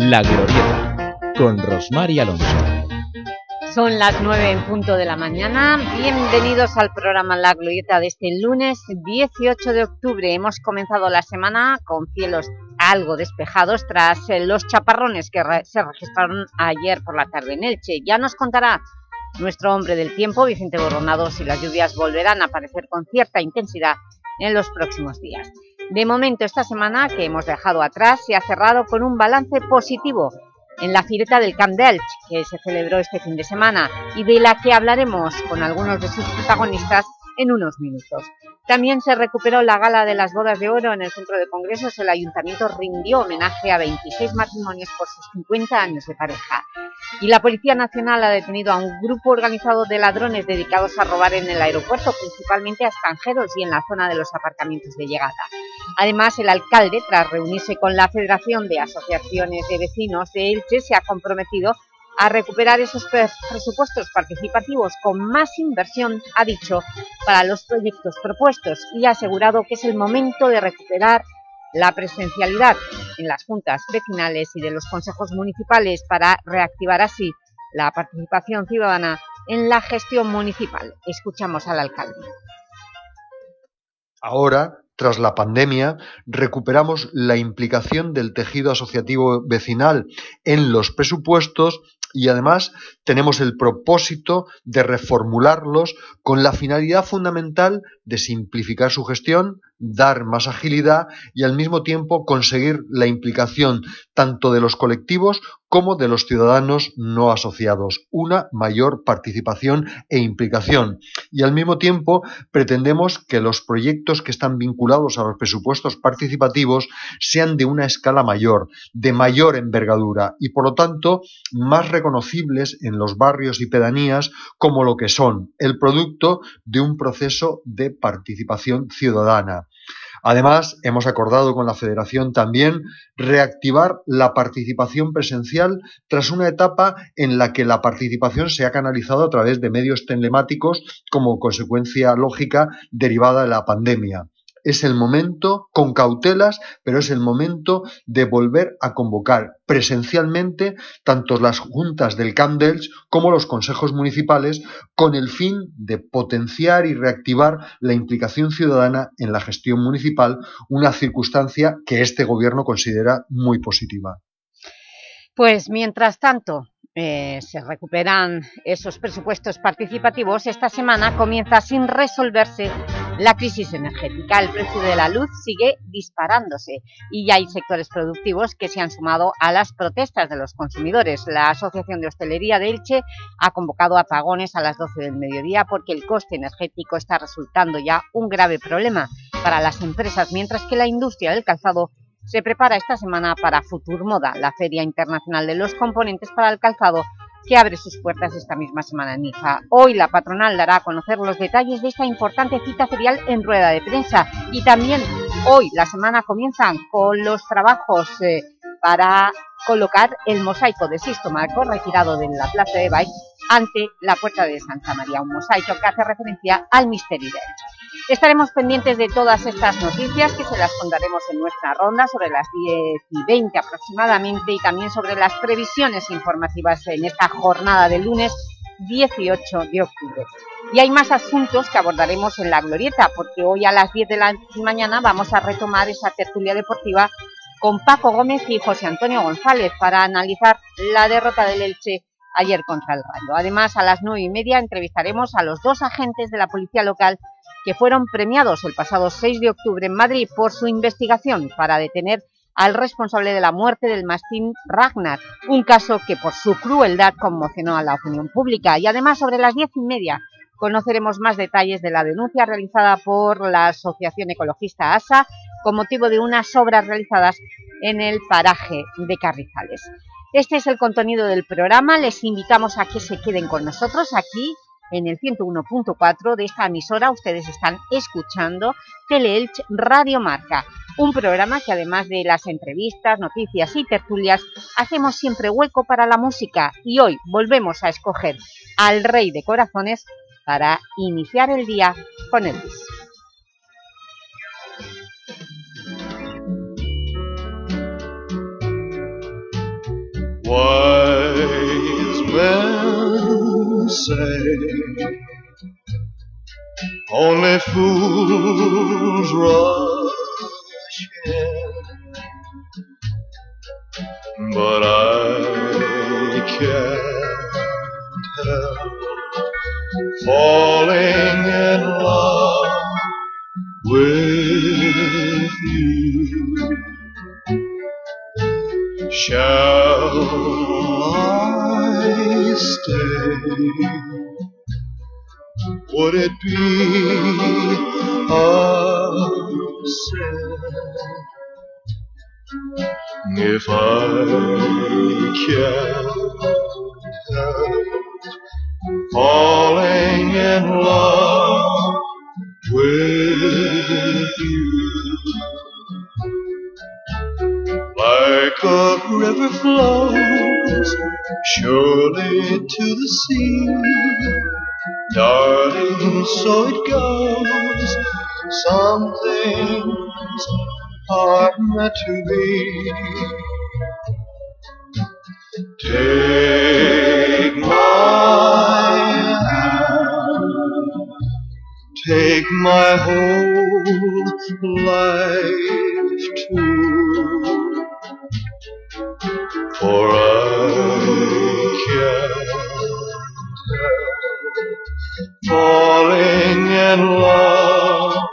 La Glorieta, con Rosmar y Alonso. Son las nueve en punto de la mañana. Bienvenidos al programa La Glorieta de este lunes 18 de octubre. Hemos comenzado la semana con cielos algo despejados tras eh, los chaparrones que se registraron ayer por la tarde en Elche. Ya nos contará nuestro hombre del tiempo, Vicente Borronado, si las lluvias volverán a aparecer con cierta intensidad en los próximos días. De momento, esta semana que hemos dejado atrás se ha cerrado con un balance positivo en la Fireta del Camp d'Elch, que se celebró este fin de semana y de la que hablaremos con algunos de sus protagonistas en unos minutos. También se recuperó la gala de las bodas de oro en el centro de congresos. El ayuntamiento rindió homenaje a 26 matrimonios por sus 50 años de pareja. Y la Policía Nacional ha detenido a un grupo organizado de ladrones dedicados a robar en el aeropuerto, principalmente a extranjeros y en la zona de los aparcamientos de llegada. Además, el alcalde, tras reunirse con la Federación de Asociaciones de Vecinos de Elche, se ha comprometido a recuperar esos presupuestos participativos con más inversión, ha dicho, para los proyectos propuestos y ha asegurado que es el momento de recuperar la presencialidad en las juntas vecinales y de los consejos municipales para reactivar así la participación ciudadana en la gestión municipal. Escuchamos al alcalde. Ahora, tras la pandemia, recuperamos la implicación del tejido asociativo vecinal en los presupuestos y además tenemos el propósito de reformularlos con la finalidad fundamental de simplificar su gestión, dar más agilidad y al mismo tiempo conseguir la implicación tanto de los colectivos como de los ciudadanos no asociados, una mayor participación e implicación. Y al mismo tiempo pretendemos que los proyectos que están vinculados a los presupuestos participativos sean de una escala mayor, de mayor envergadura y por lo tanto más reconocibles en los barrios y pedanías como lo que son el producto de un proceso de participación ciudadana. Además, hemos acordado con la Federación también reactivar la participación presencial tras una etapa en la que la participación se ha canalizado a través de medios telemáticos como consecuencia lógica derivada de la pandemia es el momento, con cautelas, pero es el momento de volver a convocar presencialmente tanto las juntas del Camp como los consejos municipales con el fin de potenciar y reactivar la implicación ciudadana en la gestión municipal, una circunstancia que este gobierno considera muy positiva. Pues mientras tanto, eh, se recuperan esos presupuestos participativos, esta semana comienza sin resolverse la crisis energética. El precio de la luz sigue disparándose y ya hay sectores productivos que se han sumado a las protestas de los consumidores. La Asociación de Hostelería de Elche ha convocado apagones a las 12 del mediodía porque el coste energético está resultando ya un grave problema para las empresas, mientras que la industria del calzado se prepara esta semana para Futur Moda, la Feria Internacional de los Componentes para el Calzado, que abre sus puertas esta misma semana en Niza. Hoy la patronal dará a conocer los detalles de esta importante cita ferial en rueda de prensa y también hoy la semana comienzan con los trabajos eh, para colocar el mosaico de Sisto Marco retirado de la Plaza de Baix ante la Puerta de Santa María, un mosaico que hace referencia al misterio de Estaremos pendientes de todas estas noticias que se las contaremos en nuestra ronda sobre las 10 y 20 aproximadamente y también sobre las previsiones informativas en esta jornada del lunes 18 de octubre. Y hay más asuntos que abordaremos en La Glorieta, porque hoy a las 10 de la mañana vamos a retomar esa tertulia deportiva con Paco Gómez y José Antonio González para analizar la derrota del Elche ayer contra el Rayo. Además, a las nueve y media entrevistaremos a los dos agentes de la policía local que fueron premiados el pasado 6 de octubre en Madrid por su investigación para detener al responsable de la muerte del mastín Ragnar, un caso que por su crueldad conmocionó a la opinión pública. Y además, sobre las diez y media, conoceremos más detalles de la denuncia realizada por la Asociación Ecologista ASA con motivo de unas obras realizadas en el paraje de Carrizales. Este es el contenido del programa, les invitamos a que se queden con nosotros aquí en el 101.4 de esta emisora. Ustedes están escuchando Teleelch Radio Marca, un programa que además de las entrevistas, noticias y tertulias, hacemos siempre hueco para la música y hoy volvemos a escoger al Rey de Corazones para iniciar el día con Elvis. Wise men say only fools rush in, but I can't help falling in love with you. Shall I stay? Would it be a sin if I help falling in love with you? A river flows surely to the sea Darling, so it goes. Some things are meant to be. Take my hand, take my whole life too, for I can't help falling in love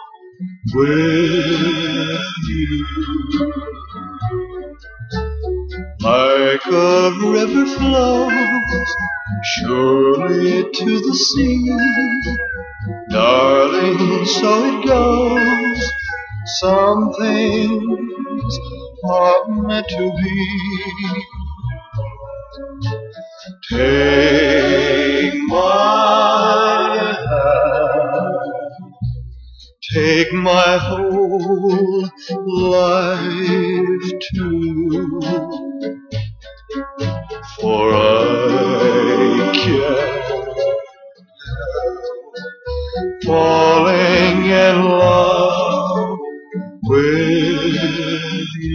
with you. Like a river flows surely to the sea. Darling, so it goes. Some things are meant to be. Take my hand, take my whole life too, for I can't falling in love with you,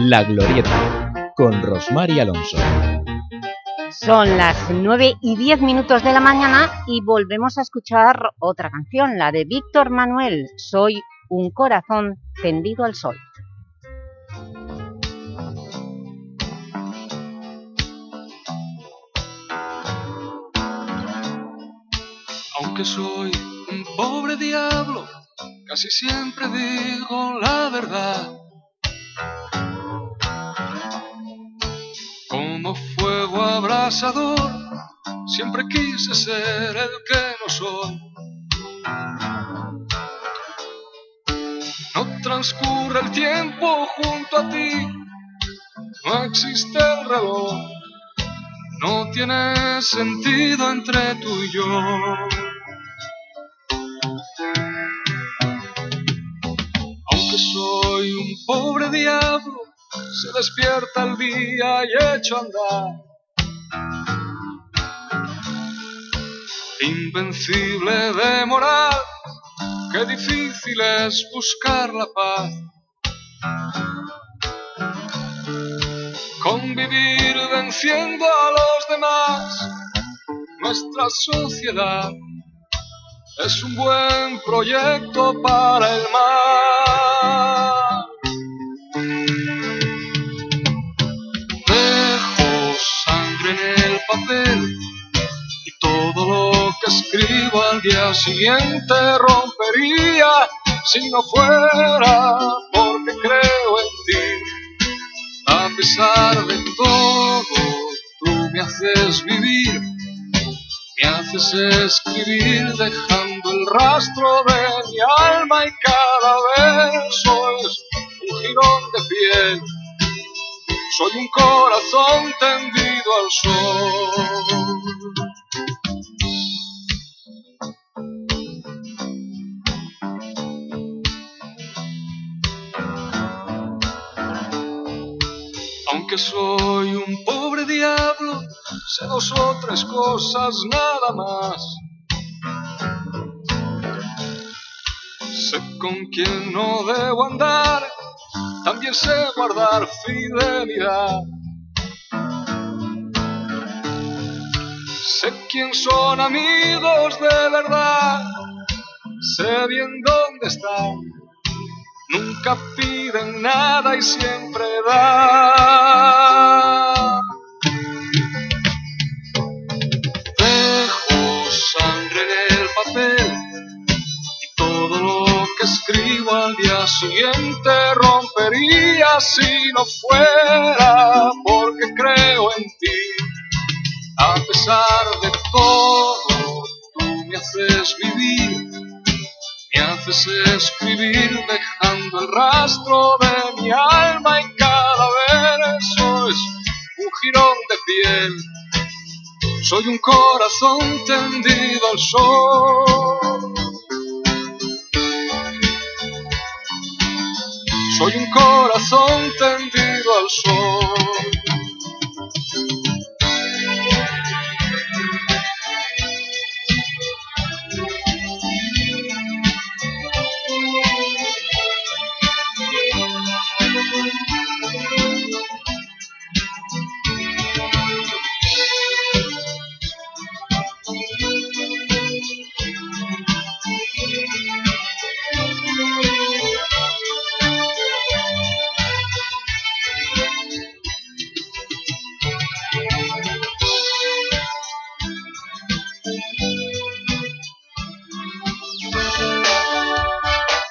La Glorieta, con Rosmar y Alonso. Son las 9 y 10 minutos de la mañana y volvemos a escuchar otra canción, la de Víctor Manuel, Soy un corazón tendido al sol. Aunque soy un pobre diablo, casi siempre digo la verdad. Fuego abrasador, siempre quise ser el que no soy. No transcurre el tiempo junto a ti, no existe el reloj, no tiene sentido entre tú y yo. Aunque soy un pobre diablo, se despierta el día y echo a andar. Invencible de moral, qué difícil es buscar la paz. Convivir venciendo a los demás, nuestra sociedad es un buen proyecto para el mar. Dejo sangre en el papel escribo al día siguiente rompería si no fuera porque creo en ti. A pesar de todo, tú me haces vivir, me haces escribir dejando el rastro de mi alma y cada verso es un jirón de piel. Soy un corazón tendido al sol. Soy un pobre diablo, sé dos o tres cosas nada más. Sé con quién no debo andar, también sé guardar fidelidad. Sé quién son amigos de verdad, sé bien dónde están. Nunca piden nada y siempre dan. Dejo sangre en el papel y todo lo que escribo al día siguiente rompería si no fuera porque creo en ti. A pesar de todo, tú me haces vivir, me haces escribir dejando el rastro de mi alma y cada verso es un jirón de piel. Soy un corazón tendido al sol. Soy un corazón tendido al sol.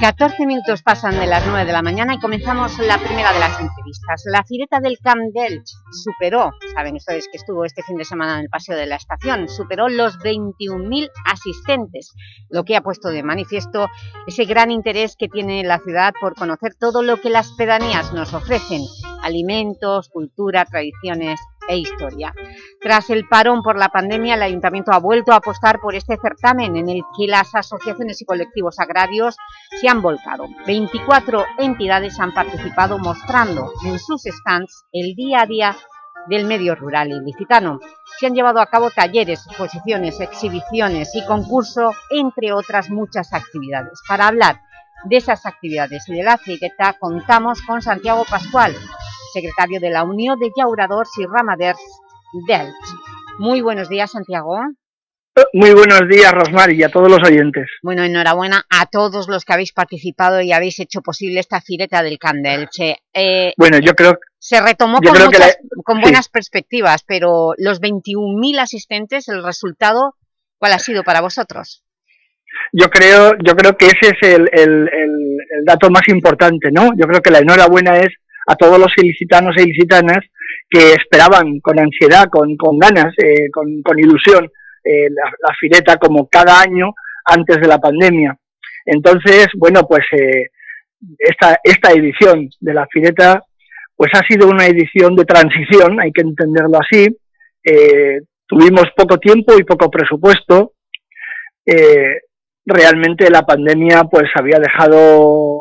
14 minutos pasan de las 9 de la mañana y comenzamos la primera de las entrevistas. La fireta del Camp d'Elch superó, saben ustedes que estuvo este fin de semana en el Paseo de la Estación, superó los 21.000 asistentes, lo que ha puesto de manifiesto ese gran interés que tiene la ciudad por conocer todo lo que las pedanías nos ofrecen, alimentos, cultura, tradiciones e historia. Tras el parón por la pandemia, el Ayuntamiento ha vuelto a apostar por este certamen en el que las asociaciones y colectivos agrarios se han volcado. 24 entidades han participado mostrando en sus stands el día a día del medio rural ilicitano. Se han llevado a cabo talleres, exposiciones, exhibiciones y concurso, entre otras muchas actividades. Para hablar de esas actividades y de la fireta contamos con Santiago Pascual, secretario de la Unión de Llauradors y Ramaders d'Elx. Muy buenos días, Santiago. Muy buenos días, Rosmar, y a todos los oyentes. Bueno, enhorabuena a todos los que habéis participado y habéis hecho posible esta fireta del Candelche. Eh, bueno, yo creo... Se retomó con, muchas, con buenas perspectivas, pero los 21.000 asistentes, el resultado, ¿cuál ha sido para vosotros? Yo creo, yo creo que ese es el, el, el dato más importante, ¿no? Yo creo que la enhorabuena es a todos los ilicitanos e ilicitanas que esperaban con ansiedad, con, con ganas, eh, con, ilusión eh, la, la, como cada año antes de la pandemia. Entonces, bueno, pues eh, esta, esta edición de la fireta pues ha sido una edición de transición, hay que entenderlo así. Eh, tuvimos poco tiempo y poco presupuesto. Realmente la pandemia pues había dejado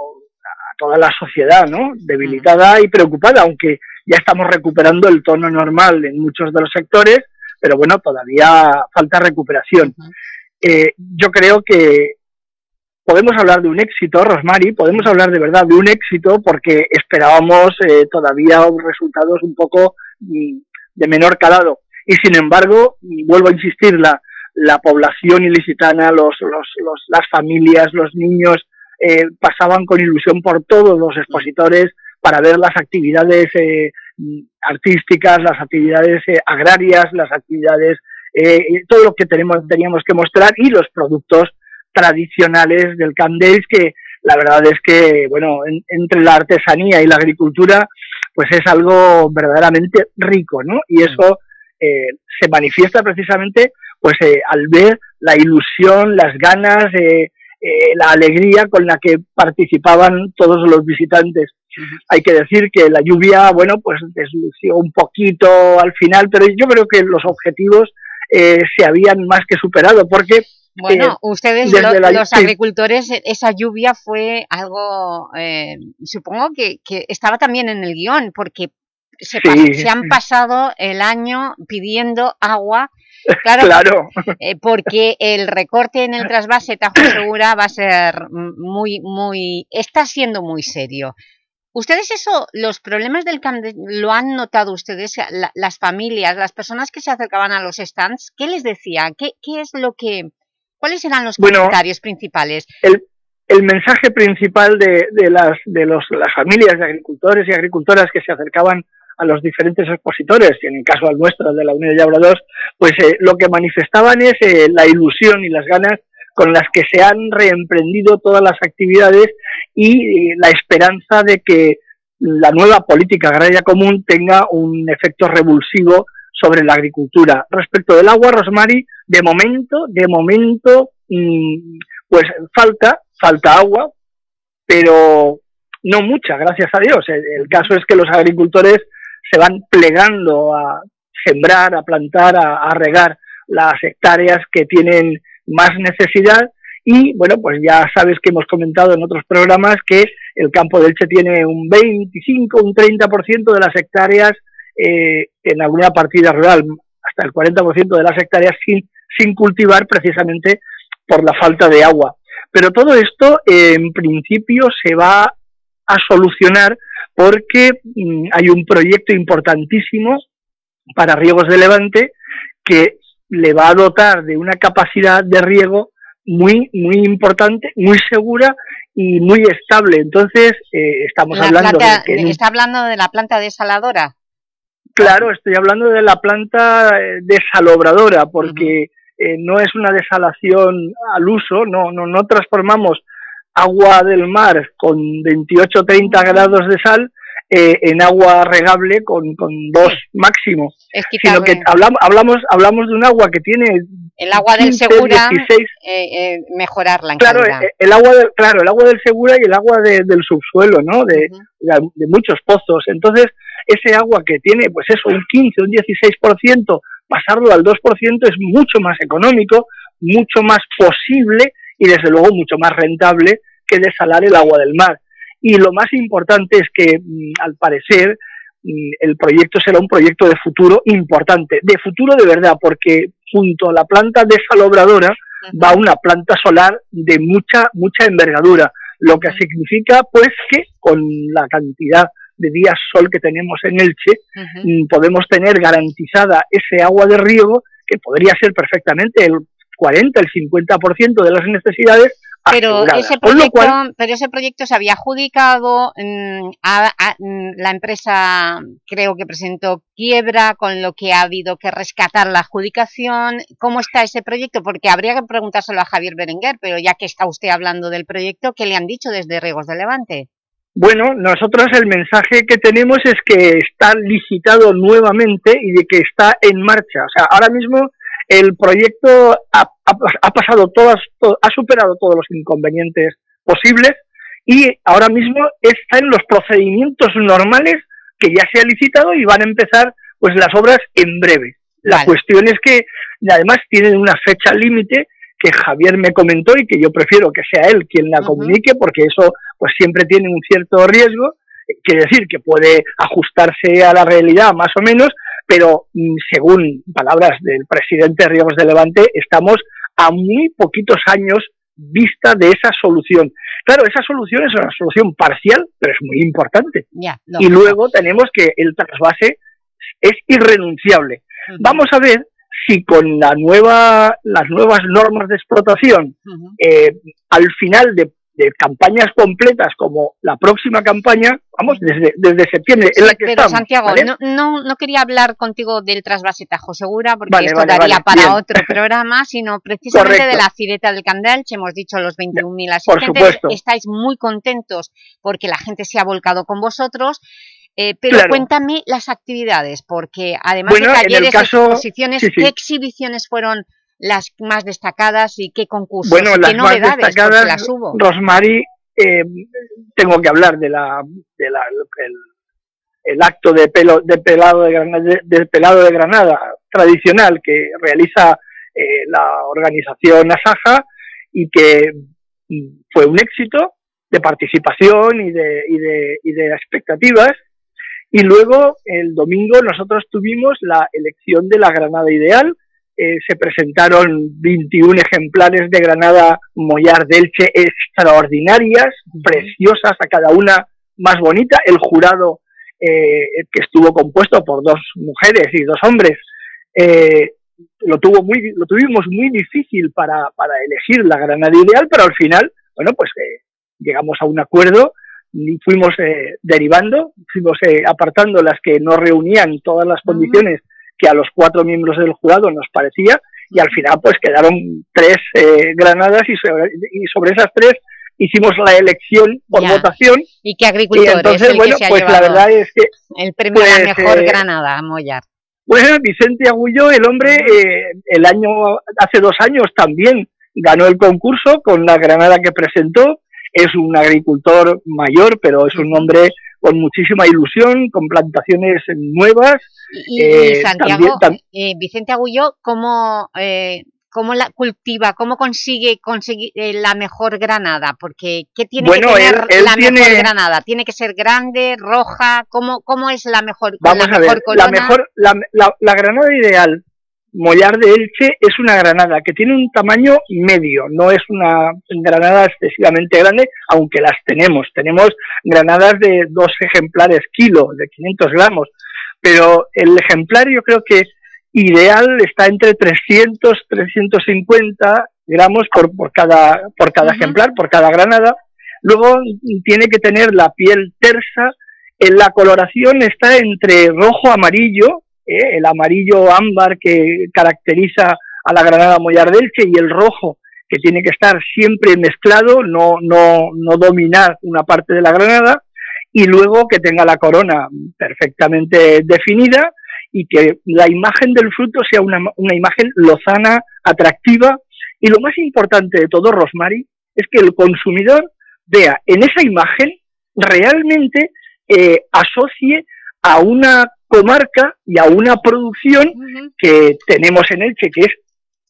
toda la sociedad, ¿no? Debilitada y preocupada, aunque ya estamos recuperando el tono normal en muchos de los sectores, pero bueno, todavía falta recuperación. Eh, yo creo que podemos hablar de un éxito, Rosmary, podemos hablar de verdad de un éxito porque esperábamos eh, todavía resultados un poco mm, de menor calado. Y sin embargo, vuelvo a insistir, la, la población ilicitana, los, los, los, las familias, los niños, eh, pasaban con ilusión por todos los expositores, para ver las actividades eh, artísticas, las actividades eh, agrarias, las actividades, eh, todo lo que tenemos, teníamos que mostrar y los productos tradicionales del Candels que la verdad es que, bueno, en, entre la artesanía y la agricultura, pues es algo verdaderamente rico, ¿no? Y eso eh, se manifiesta precisamente, pues, al ver la ilusión, las ganas, eh, eh, la alegría con la que participaban todos los visitantes. Hay que decir que la lluvia, bueno, pues deslució un poquito al final, pero yo creo que los objetivos eh, se habían más que superado, porque... Bueno, eh, ustedes, lo, la... los agricultores, esa lluvia fue algo, eh, supongo que, que, estaba también en el guion, porque se, sí. se han pasado el año pidiendo agua Claro, claro. Eh, porque el recorte en el trasvase Tajo Segura va a ser muy, muy, está siendo muy serio. ¿Ustedes eso, los problemas del lo han notado ustedes, la, las familias, las personas que se acercaban a los stands? ¿Qué les decían? ¿Qué, qué es lo que, cuáles eran los bueno, comentarios principales? El, el mensaje principal de, de, las, de los, las familias de agricultores y agricultoras que se acercaban a los diferentes expositores, y en el caso al nuestro, de la Unión de Llauradors, pues eh, lo que manifestaban es eh, la ilusión y las ganas con las que se han reemprendido todas las actividades y eh, la esperanza de que la nueva política agraria común tenga un efecto revulsivo sobre la agricultura. Respecto del agua, Rosmary, de momento, de momento, mmm, pues falta, falta agua, pero no mucha, gracias a Dios. El caso es que los agricultores se van plegando a sembrar, a plantar, a, regar las hectáreas que tienen más necesidad y bueno, pues ya sabes que hemos comentado en otros programas que el campo de Elche tiene un 25, un 30% de las hectáreas eh, en alguna partida rural, hasta el 40% de las hectáreas sin, sin cultivar precisamente por la falta de agua. Pero todo esto en principio se va a solucionar porque mmm, hay un proyecto importantísimo para riegos de levante que le va a dotar de una capacidad de riego muy, muy importante, muy segura y muy estable. Entonces, eh, estamos la hablando planta, de que... ¿Está hablando de la planta desaladora? Claro, estoy hablando de la planta eh, desalobradora, porque uh -huh. eh, no es una desalación al uso, no, no, no transformamos agua del mar con 28-30 grados de sal eh, en agua regable con, con dos sí. máximo. Es sino que hablamos, hablamos, hablamos de un agua que tiene... El agua 15, del Segura, 16, eh, eh, mejorarla en claro, calidad. el agua de, claro, el agua del Segura y el agua de, del subsuelo, ¿no? De, uh -huh. de, de, muchos pozos. Entonces, ese agua que tiene, pues eso, un 15, un 16%, pasarlo al 2% es mucho más económico, mucho más posible y desde luego mucho más rentable que desalar el agua del mar. Y lo más importante es que, mm, al parecer, mm, el proyecto será un proyecto de futuro importante, de futuro de verdad, porque junto a la planta desalobradora va una planta solar de mucha, mucha envergadura, lo que significa pues que con la cantidad de días sol que tenemos en Elche, mm, podemos tener garantizada ese agua de riego que podría ser perfectamente el 40, el 50% de las necesidades pero ese, proyecto, pero ese proyecto se había adjudicado, mm, a, mm, la empresa creo que presentó quiebra, con lo que ha habido que rescatar la adjudicación. ¿Cómo está ese proyecto? Porque habría que preguntárselo a Javier Berenguer, pero ya que está usted hablando del proyecto, ¿qué le han dicho desde Riegos de Levante? Bueno, nosotros el mensaje que tenemos es que está licitado nuevamente y de que está en marcha. O sea, ahora mismo el proyecto ha, pasado todas, ha superado todos los inconvenientes posibles y ahora mismo está en los procedimientos normales que ya se ha licitado y van a empezar pues las obras en breve. La cuestión es que además tienen una fecha límite que Javier me comentó y que yo prefiero que sea él quien la comunique porque eso pues siempre tiene un cierto riesgo, quiere decir que puede ajustarse a la realidad más o menos, pero mm, según palabras del presidente Ríos de Levante, estamos a muy poquitos años vista de esa solución. Claro, esa solución es una solución parcial, pero es muy importante. y luego tenemos que el trasvase es irrenunciable. Vamos a ver si con la nueva, las nuevas normas de explotación, eh, al final de de campañas completas como la próxima campaña, vamos, desde, desde septiembre en la que pero Santiago, no, no, quería hablar contigo del trasvase Tajo Segura, porque esto daría para otro programa, sino precisamente de la Cireta del Candelche, hemos dicho los 21.000 asistentes, estáis muy contentos porque la gente se ha volcado con vosotros, eh, pero cuéntame las actividades, porque además de talleres, exposiciones, ¿qué exhibiciones fueron las más destacadas y qué concursos, bueno, las más destacadas, Rosmary, eh, tengo que hablar de la, de la el, acto de pelo de pelado de Granada, del pelado de Granada tradicional que realiza eh, la organización Asaja y que mm, fue un éxito de participación y de, y de, y de expectativas. Y luego el domingo nosotros tuvimos la elección de la Granada Ideal, eh, se presentaron 21 ejemplares de Granada Mollar Delche extraordinarias, preciosas, a cada una más bonita. El jurado, eh, que estuvo compuesto por dos mujeres y dos hombres, eh, lo, tuvo muy, lo tuvimos muy difícil para, para elegir la Granada ideal, pero al final, bueno, pues llegamos a un acuerdo y fuimos derivando, fuimos apartando las que no reunían todas las condiciones que a los cuatro miembros del jurado nos parecía y al final pues quedaron tres eh, granadas y sobre, esas tres hicimos la elección por votación. ¿Y qué agricultor entonces, bueno, pues la verdad es que... El premio a la pues, mejor eh, granada, Mollar. Bueno, Vicente Agullo, el hombre, eh, el año, hace dos años también ganó el concurso con la granada que presentó. Es un agricultor mayor, pero es un hombre con muchísima ilusión, con plantaciones nuevas, y, eh, Santiago, eh, Vicente Agullo, ¿cómo, eh, ¿cómo la cultiva, cómo consigue conseguir la mejor granada? Porque, ¿qué tiene que tener la mejor granada? ¿Tiene que ser grande, roja? ¿Cómo, cómo es la mejor, Vamos a ver, La, mejor, la, la, granada ideal Mollar de Elche es una granada que tiene un tamaño medio, no es una granada excesivamente grande, aunque las tenemos. Tenemos granadas de dos ejemplares kilo, de 500 gramos, pero el ejemplar yo creo que ideal está entre 300, 350 gramos por, por cada, por cada ejemplar, por cada granada. Luego tiene que tener la piel tersa, en la coloración está entre rojo amarillo, ¿eh? el amarillo ámbar que caracteriza a la granada mollar delche y el rojo que tiene que estar siempre mezclado, no, no, no dominar una parte de la granada, y luego que tenga la corona perfectamente definida y que la imagen del fruto sea una, una imagen lozana, atractiva y lo más importante de todo, Rosmary, es que el consumidor vea en esa imagen realmente eh, asocie a una comarca y a una producción que tenemos en Elche, que es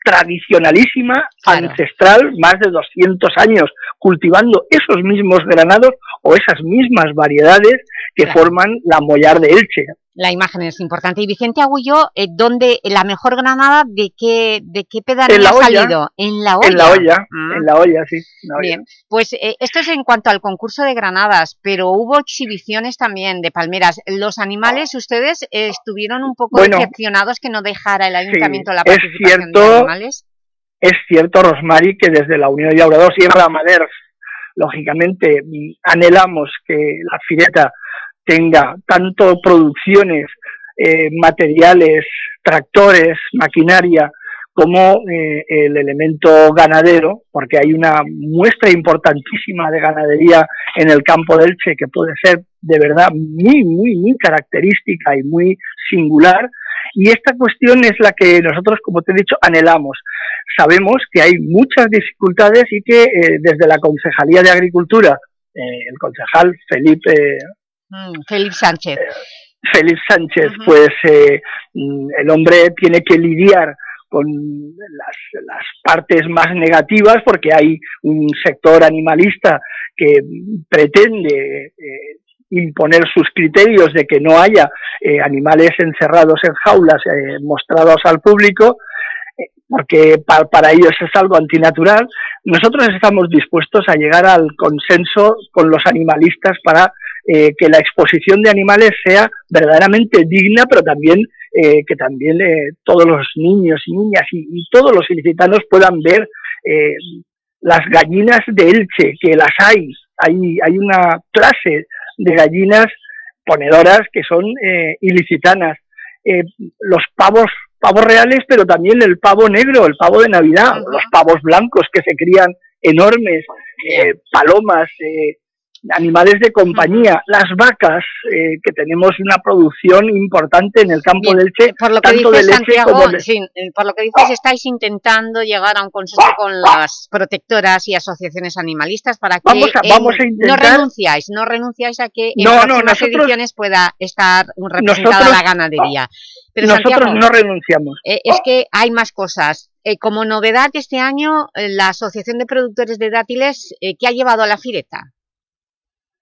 tradicionalísima, ancestral, más de 200 años cultivando esos mismos granados o esas mismas variedades que forman la mollar de Elche la imagen es importante. Y Vicente Agullo, eh, ¿dónde, la mejor granada de qué, de qué pedanía ha salido? En la olla. En la olla, ah. en la olla, sí. Bien, pues eh, esto es en cuanto al concurso de granadas, pero hubo exhibiciones también de palmeras. ¿Los animales, ustedes estuvieron un poco decepcionados que no dejara el ayuntamiento la participación cierto, de animales? Es cierto, Rosmary, que desde la Unión de Llauradors y Ramaders, lógicamente, anhelamos que la fireta tenga tanto producciones, eh, materiales, tractores, maquinaria, como eh, el elemento ganadero, porque hay una muestra importantísima de ganadería en el campo del Che que puede ser de verdad muy, muy, muy característica y muy singular. Y esta cuestión es la que nosotros, como te he dicho, anhelamos. Sabemos que hay muchas dificultades y que eh, desde la Concejalía de Agricultura, el concejal Felipe Mm, Felipe Sánchez. Felipe Sánchez, pues eh, mm, el hombre tiene que lidiar con las, partes más negativas porque hay un sector animalista que pretende eh, imponer sus criterios de que no haya eh, animales encerrados en jaulas mostrados al público porque para, ellos es algo antinatural. Nosotros estamos dispuestos a llegar al consenso con los animalistas para eh, que la exposición de animales sea verdaderamente digna, pero también eh, que también eh, todos los niños y niñas y, todos los ilicitanos puedan ver las gallinas de Elche, que las hay. Hay, hay una clase de gallinas ponedoras que son ilicitanas. los pavos pavos reales, pero también el pavo negro, el pavo de Navidad, los pavos blancos que se crían enormes, palomas, animales de compañía, las vacas, eh, que tenemos una producción importante en el campo del Che, por lo que tanto de leche como de... Sí, eh, por lo que dices, estáis intentando llegar a un consenso con las protectoras y asociaciones animalistas para que vamos a, vamos a intentar... no renunciáis, no renunciáis a que en no, próximas ediciones pueda estar representada la ganadería. Pero nosotros no renunciamos. Eh, es que hay más cosas. como novedad este año, la Asociación de Productores de Dátiles, ¿qué ha llevado a la fireta?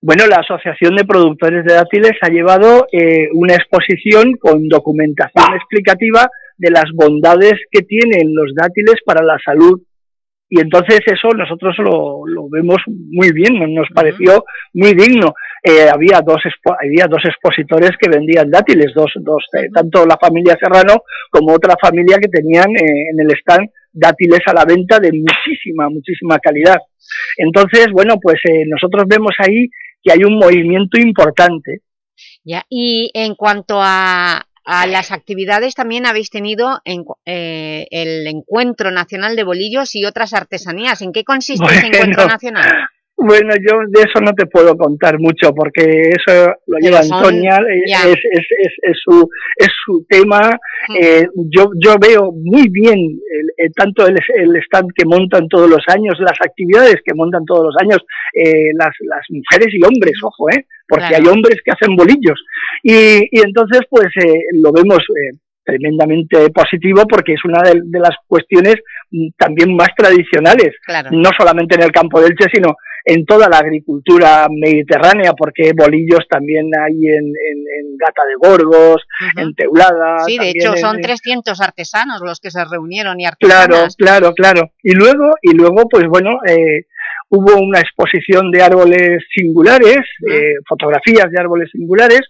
Bueno, la Asociación de Productores de Dátiles ha llevado eh, una exposición con documentación explicativa de las bondades que tienen los dátiles para la salud. Y entonces eso nosotros lo, vemos muy bien, nos pareció muy digno. Eh, había, dos había dos expositores que vendían dátiles, dos, dos eh, tanto la familia Serrano como otra familia que tenían en el stand dátiles a la venta de muchísima, muchísima calidad. Entonces, bueno, pues nosotros vemos ahí que hay un movimiento importante. Ya, y en cuanto a, a las actividades también habéis tenido en, eh, el Encuentro Nacional de Bolillos y otras artesanías. ¿En qué consiste ese Encuentro Nacional? Bueno, yo de eso no te puedo contar mucho porque eso lo lleva Antonia, eh, es, es, es, su, es su tema. Eh, yo, yo veo muy bien el, tanto el, el, stand que montan todos los años, las actividades que montan todos los años, eh, las, las mujeres y hombres, ojo, eh, porque hay hombres que hacen bolillos. Y, y entonces, pues lo vemos tremendamente positivo porque es una de, de las cuestiones mm, también más tradicionales, no solamente en el campo del Che, sino en toda la agricultura mediterránea, porque bolillos también hay en, en, Gata de Gorgos, en Teulada... Sí, de hecho son 300 artesanos los que se reunieron y artesanas. Claro, claro, claro. Y luego, y luego pues bueno, eh, hubo una exposición de árboles singulares, eh, fotografías de árboles singulares,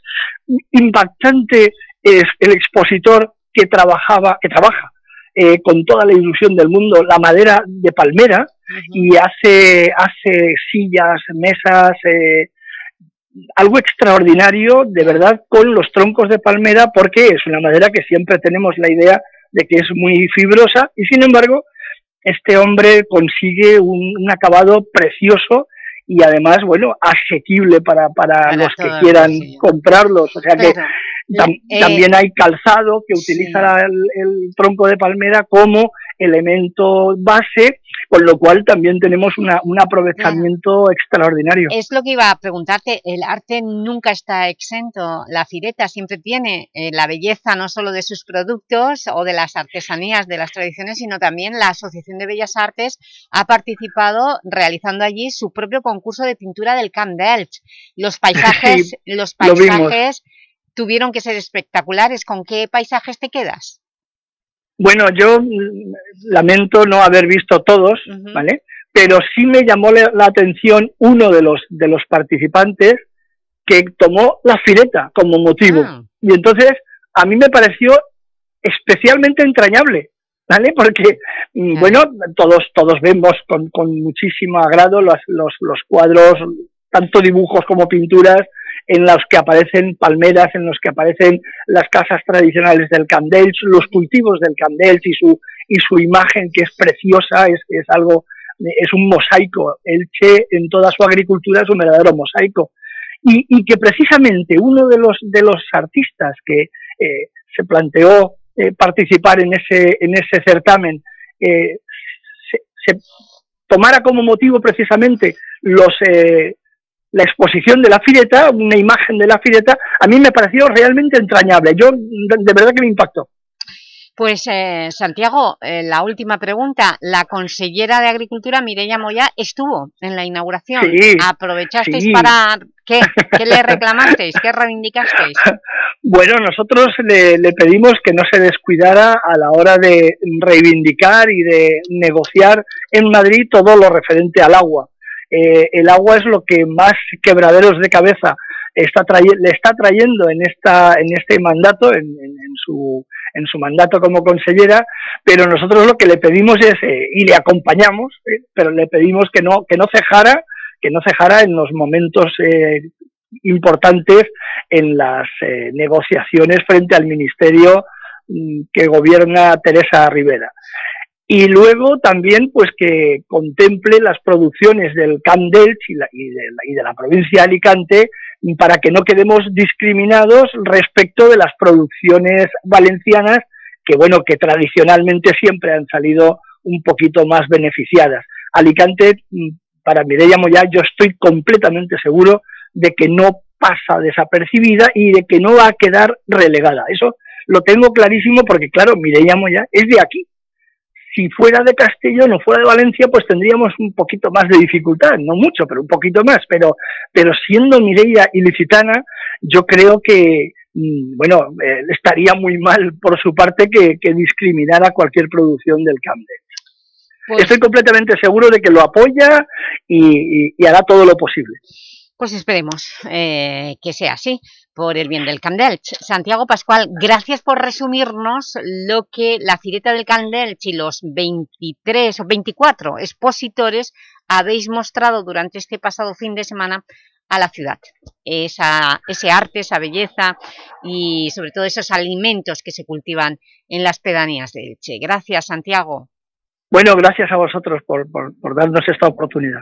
impactante es el expositor que trabajaba, que trabaja eh, con toda la ilusión del mundo la madera de palmera y hace, hace sillas, mesas, eh, algo extraordinario de verdad con los troncos de palmera porque es una madera que siempre tenemos la idea de que es muy fibrosa y sin embargo este hombre consigue un, acabado precioso y además, bueno, asequible para, para, los que quieran comprarlos. O sea que eh, también hay calzado que utiliza el, tronco de palmera como elemento base, con lo cual también tenemos una, un aprovechamiento extraordinario. Es lo que iba a preguntarte, el arte nunca está exento, la fireta siempre tiene eh, la belleza no solo de sus productos o de las artesanías, de las tradiciones, sino también la Asociación de Bellas Artes ha participado realizando allí su propio concurso de pintura del Camp Delft. Los paisajes, los paisajes tuvieron que ser espectaculares. ¿Con qué paisajes te quedas? Bueno, yo mm, lamento no haber visto todos, ¿vale? Pero sí me llamó la atención uno de los, de los participantes que tomó la fireta como motivo. Ah. Y entonces a mí me pareció especialmente entrañable, ¿vale? Porque, mm, bueno, todos, todos vemos con, con muchísimo agrado los, los, los cuadros, tanto dibujos como pinturas, en los que aparecen palmeras, en los que aparecen las casas tradicionales del Candels, los cultivos del Candels y su, y su imagen que es preciosa, es, es algo, es un mosaico. El Che en toda su agricultura es un verdadero mosaico. Y, y que precisamente uno de los, de los artistas que eh, se planteó eh, participar en ese, en ese certamen eh, se, tomara como motivo precisamente los, la exposición de la fireta, una imagen de la fireta, a mí me pareció realmente entrañable. Yo, de, verdad que me impactó. Pues, eh, Santiago, eh, la última pregunta. La consellera de Agricultura, Mireia Moya, estuvo en la inauguración. Sí, ¿Aprovechasteis para...? ¿Qué? ¿Qué le reclamasteis? ¿Qué reivindicasteis? Bueno, nosotros le, le, pedimos que no se descuidara a la hora de reivindicar y de negociar en Madrid todo lo referente al agua eh, el agua es lo que más quebraderos de cabeza está le está trayendo en esta en este mandato en, en, en, su en su mandato como consellera pero nosotros lo que le pedimos es eh, y le acompañamos eh, pero le pedimos que no que no cejara que no cejara en los momentos importantes en las negociaciones frente al ministerio mm, que gobierna Teresa Rivera y luego también pues que contemple las producciones del Camp y, la, y, de la, y de la provincia de Alicante para que no quedemos discriminados respecto de las producciones valencianas que bueno que tradicionalmente siempre han salido un poquito más beneficiadas. Alicante mm, para Mireia Moya yo estoy completamente seguro de que no pasa desapercibida y de que no va a quedar relegada. Eso lo tengo clarísimo porque claro, Mireia Moya es de aquí, si fuera de Castellón o fuera de Valencia, pues tendríamos un poquito más de dificultad, no mucho, pero un poquito más, pero, pero siendo Mireia ilicitana, yo creo que, mm, bueno, eh, estaría muy mal por su parte que, que discriminara cualquier producción del Camden. Pues, Estoy completamente seguro de que lo apoya y, y, y hará todo lo posible. Pues esperemos eh, que sea así, por el bien del Candelch. Santiago Pascual, gracias por resumirnos lo que la Cireta del Candelch y los 23 o 24 expositores habéis mostrado durante este pasado fin de semana a la ciudad. Esa, ese arte, esa belleza y sobre todo esos alimentos que se cultivan en las pedanías de Elche. Gracias, Santiago. Bueno, gracias a vosotros por, darnos esta oportunidad.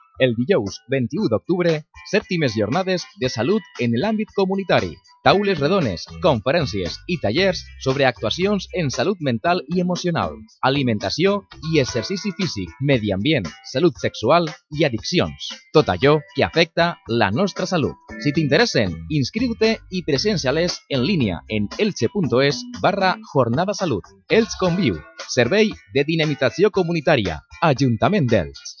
El dijous 21 d'octubre, sèptimes jornades de salut en l'àmbit comunitari. Taules redones, conferències i tallers sobre actuacions en salut mental i emocional, alimentació i exercici físic, medi ambient, salut sexual i addiccions. Tot allò que afecta la nostra salut. Si t'interessen, inscriu-te i presenciales en línia en elche.es barra jornada salut. Elx Conviu, Servei de Dinamització Comunitària, Ajuntament d'Elx.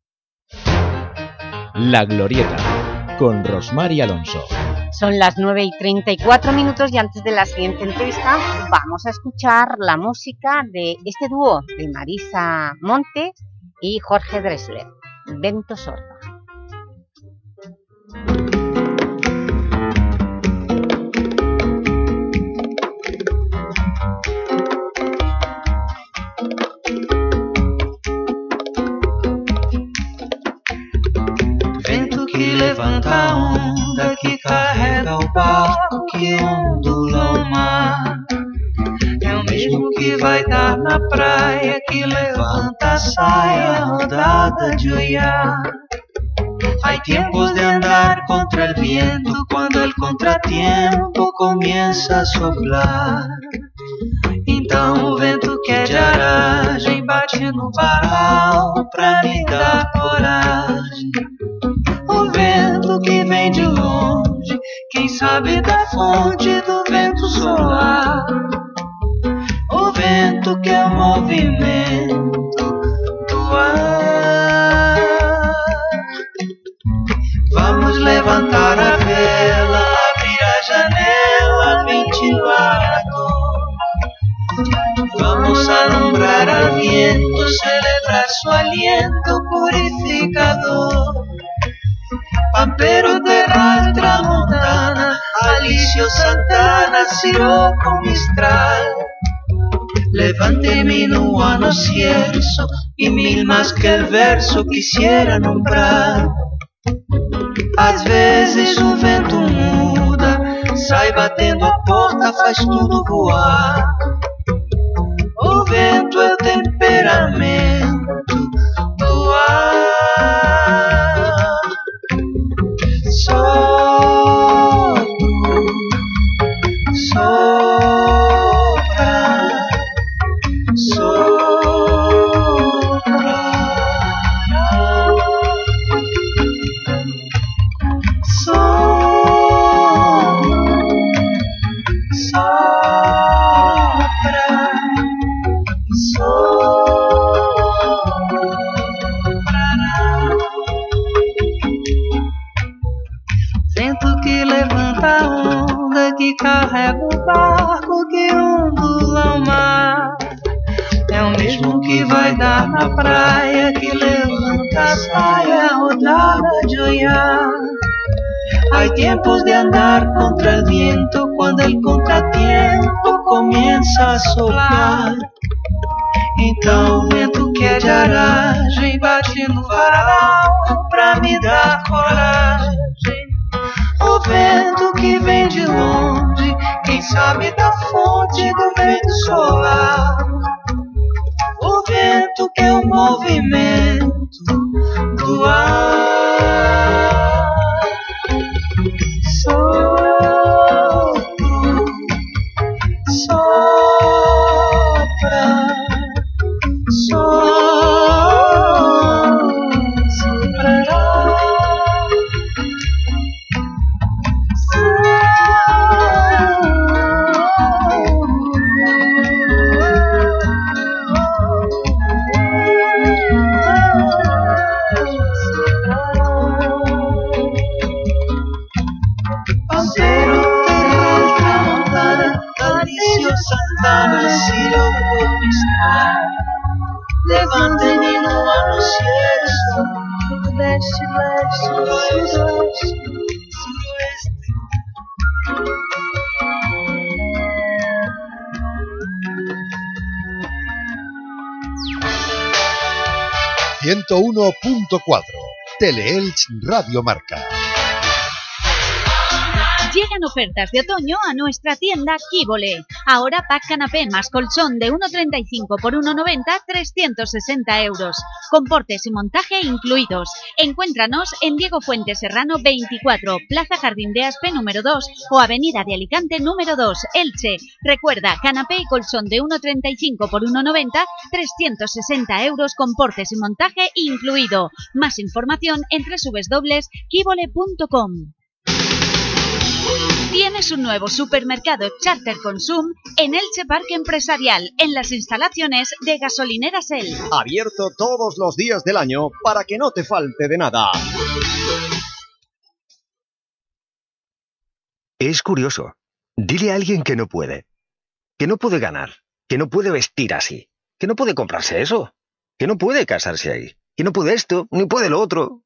La Glorieta, con Rosmar y Alonso. Son las 9 y 34 minutos y antes de la siguiente entrevista vamos a escuchar la música de este dúo de Marisa Monte y Jorge Dressler, Vento Sordo. levanta a onda que carrega o barco que ondula o mar. É o mesmo que vai dar na praia que levanta a saia rodada de olhar. Há tempos de andar contra o vento quando o contratiempo começa a soplar. Então o vento quer é de aragem, bate no varal pra me dar coragem. Vento que vem de longe, quem sabe da fonte do vento solar. O vento que é o movimento do ar. Vamos levantar a vela, abrir a janela, ventilar a dor. Vamos alumbrar a viento, celebrar su aliento purificador. Pampero de la Tramontana, Alicio Santana, Siroco Mistral. Levante-me no ano cierzo e mil mais que el verso quisiera nombrar. Às vezes o vento muda, sai batendo a porta, faz tudo voar. O vento é o temperamento tiempos de andar contra el viento cuando el contratiempo comienza a soplar. Então o vento que de aragem bate no varal pra me dar coragem. O vento que vem de longe, quem sabe da fonte do vento solar. Teleelch Radio Marca. Llegan ofertas de otoño a nuestra tienda Kibole. Ahora pack canapé más colchón de 1,35 por 1,90, 360 euros. Con portes y montaje incluidos. Encuéntranos en Diego Fuentes Serrano 24, Plaza Jardín de Aspe número 2 o Avenida de Alicante número 2, Elche. Recuerda, canapé y colchón de 1,35 por 1,90, 360 euros con portes y montaje incluido. Más información en www.kibole.com. Tienes un nuevo supermercado Charter Consum en Elche Parque Empresarial, en las instalaciones de Gasolineras El. Abierto todos los días del año para que no te falte de nada. Es curioso. Dile a alguien que no puede. Que no puede ganar. Que no puede vestir así. Que no puede comprarse eso. Que no puede casarse ahí. Que no puede esto, ni puede lo otro.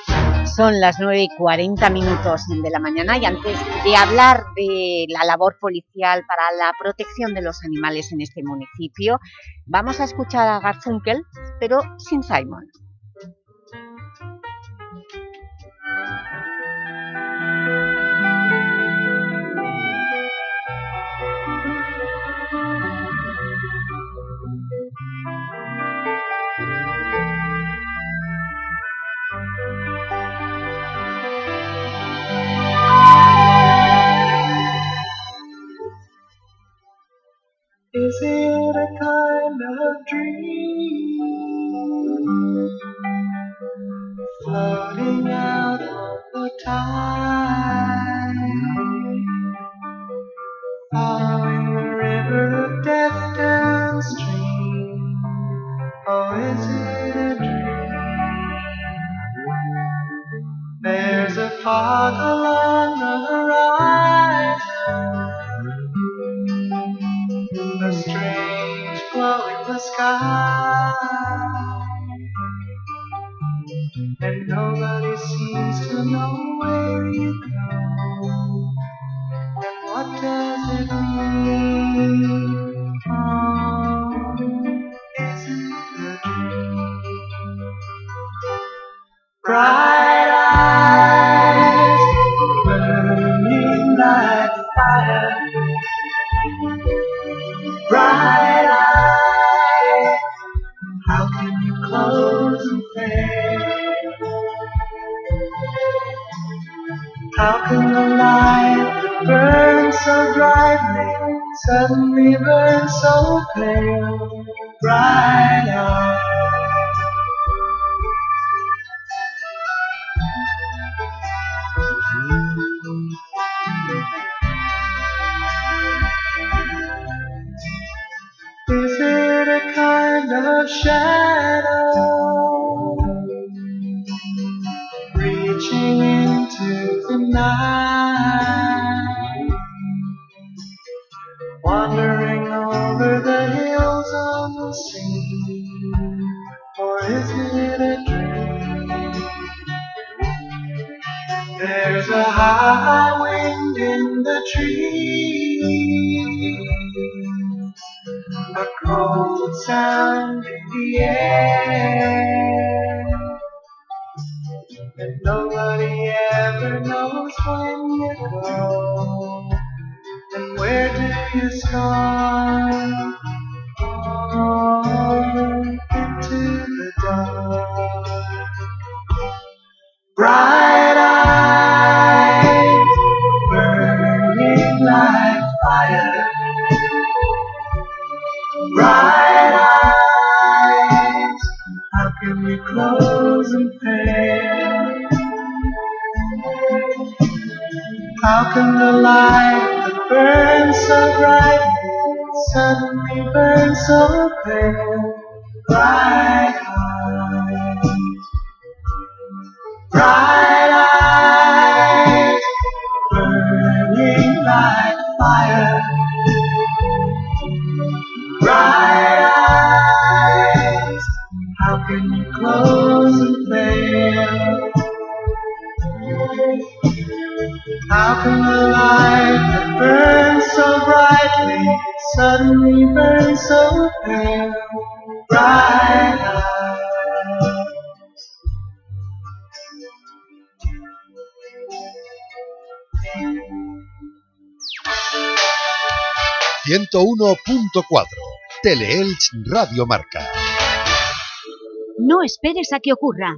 Son las 9 y 40 minutos de la mañana y antes de hablar de la labor policial para la protección de los animales en este municipio, vamos a escuchar a Garfunkel, pero sin Simon. Is it a kind of dream floating out on the tide, following the river of death downstream? Or is it a dream? There's a fog along Radio Marca. No esperes a que ocurra.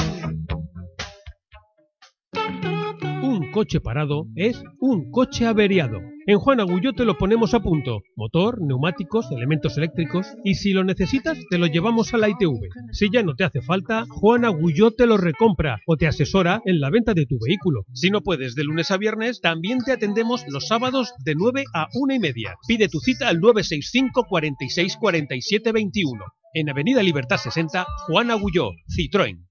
Coche parado es un coche averiado. En Juan Agulló te lo ponemos a punto. Motor, neumáticos, elementos eléctricos y si lo necesitas te lo llevamos a la ITV. Si ya no te hace falta, Juan Agulló te lo recompra o te asesora en la venta de tu vehículo. Si no puedes de lunes a viernes, también te atendemos los sábados de 9 a 1 y media. Pide tu cita al 965 46 47 21. En Avenida Libertad 60, Juan Agulló, Citroën.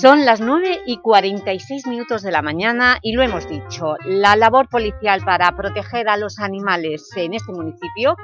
Son las 9 y 46 minutos de la mañana y lo hemos dicho, la labor policial para proteger a los animales en este municipio,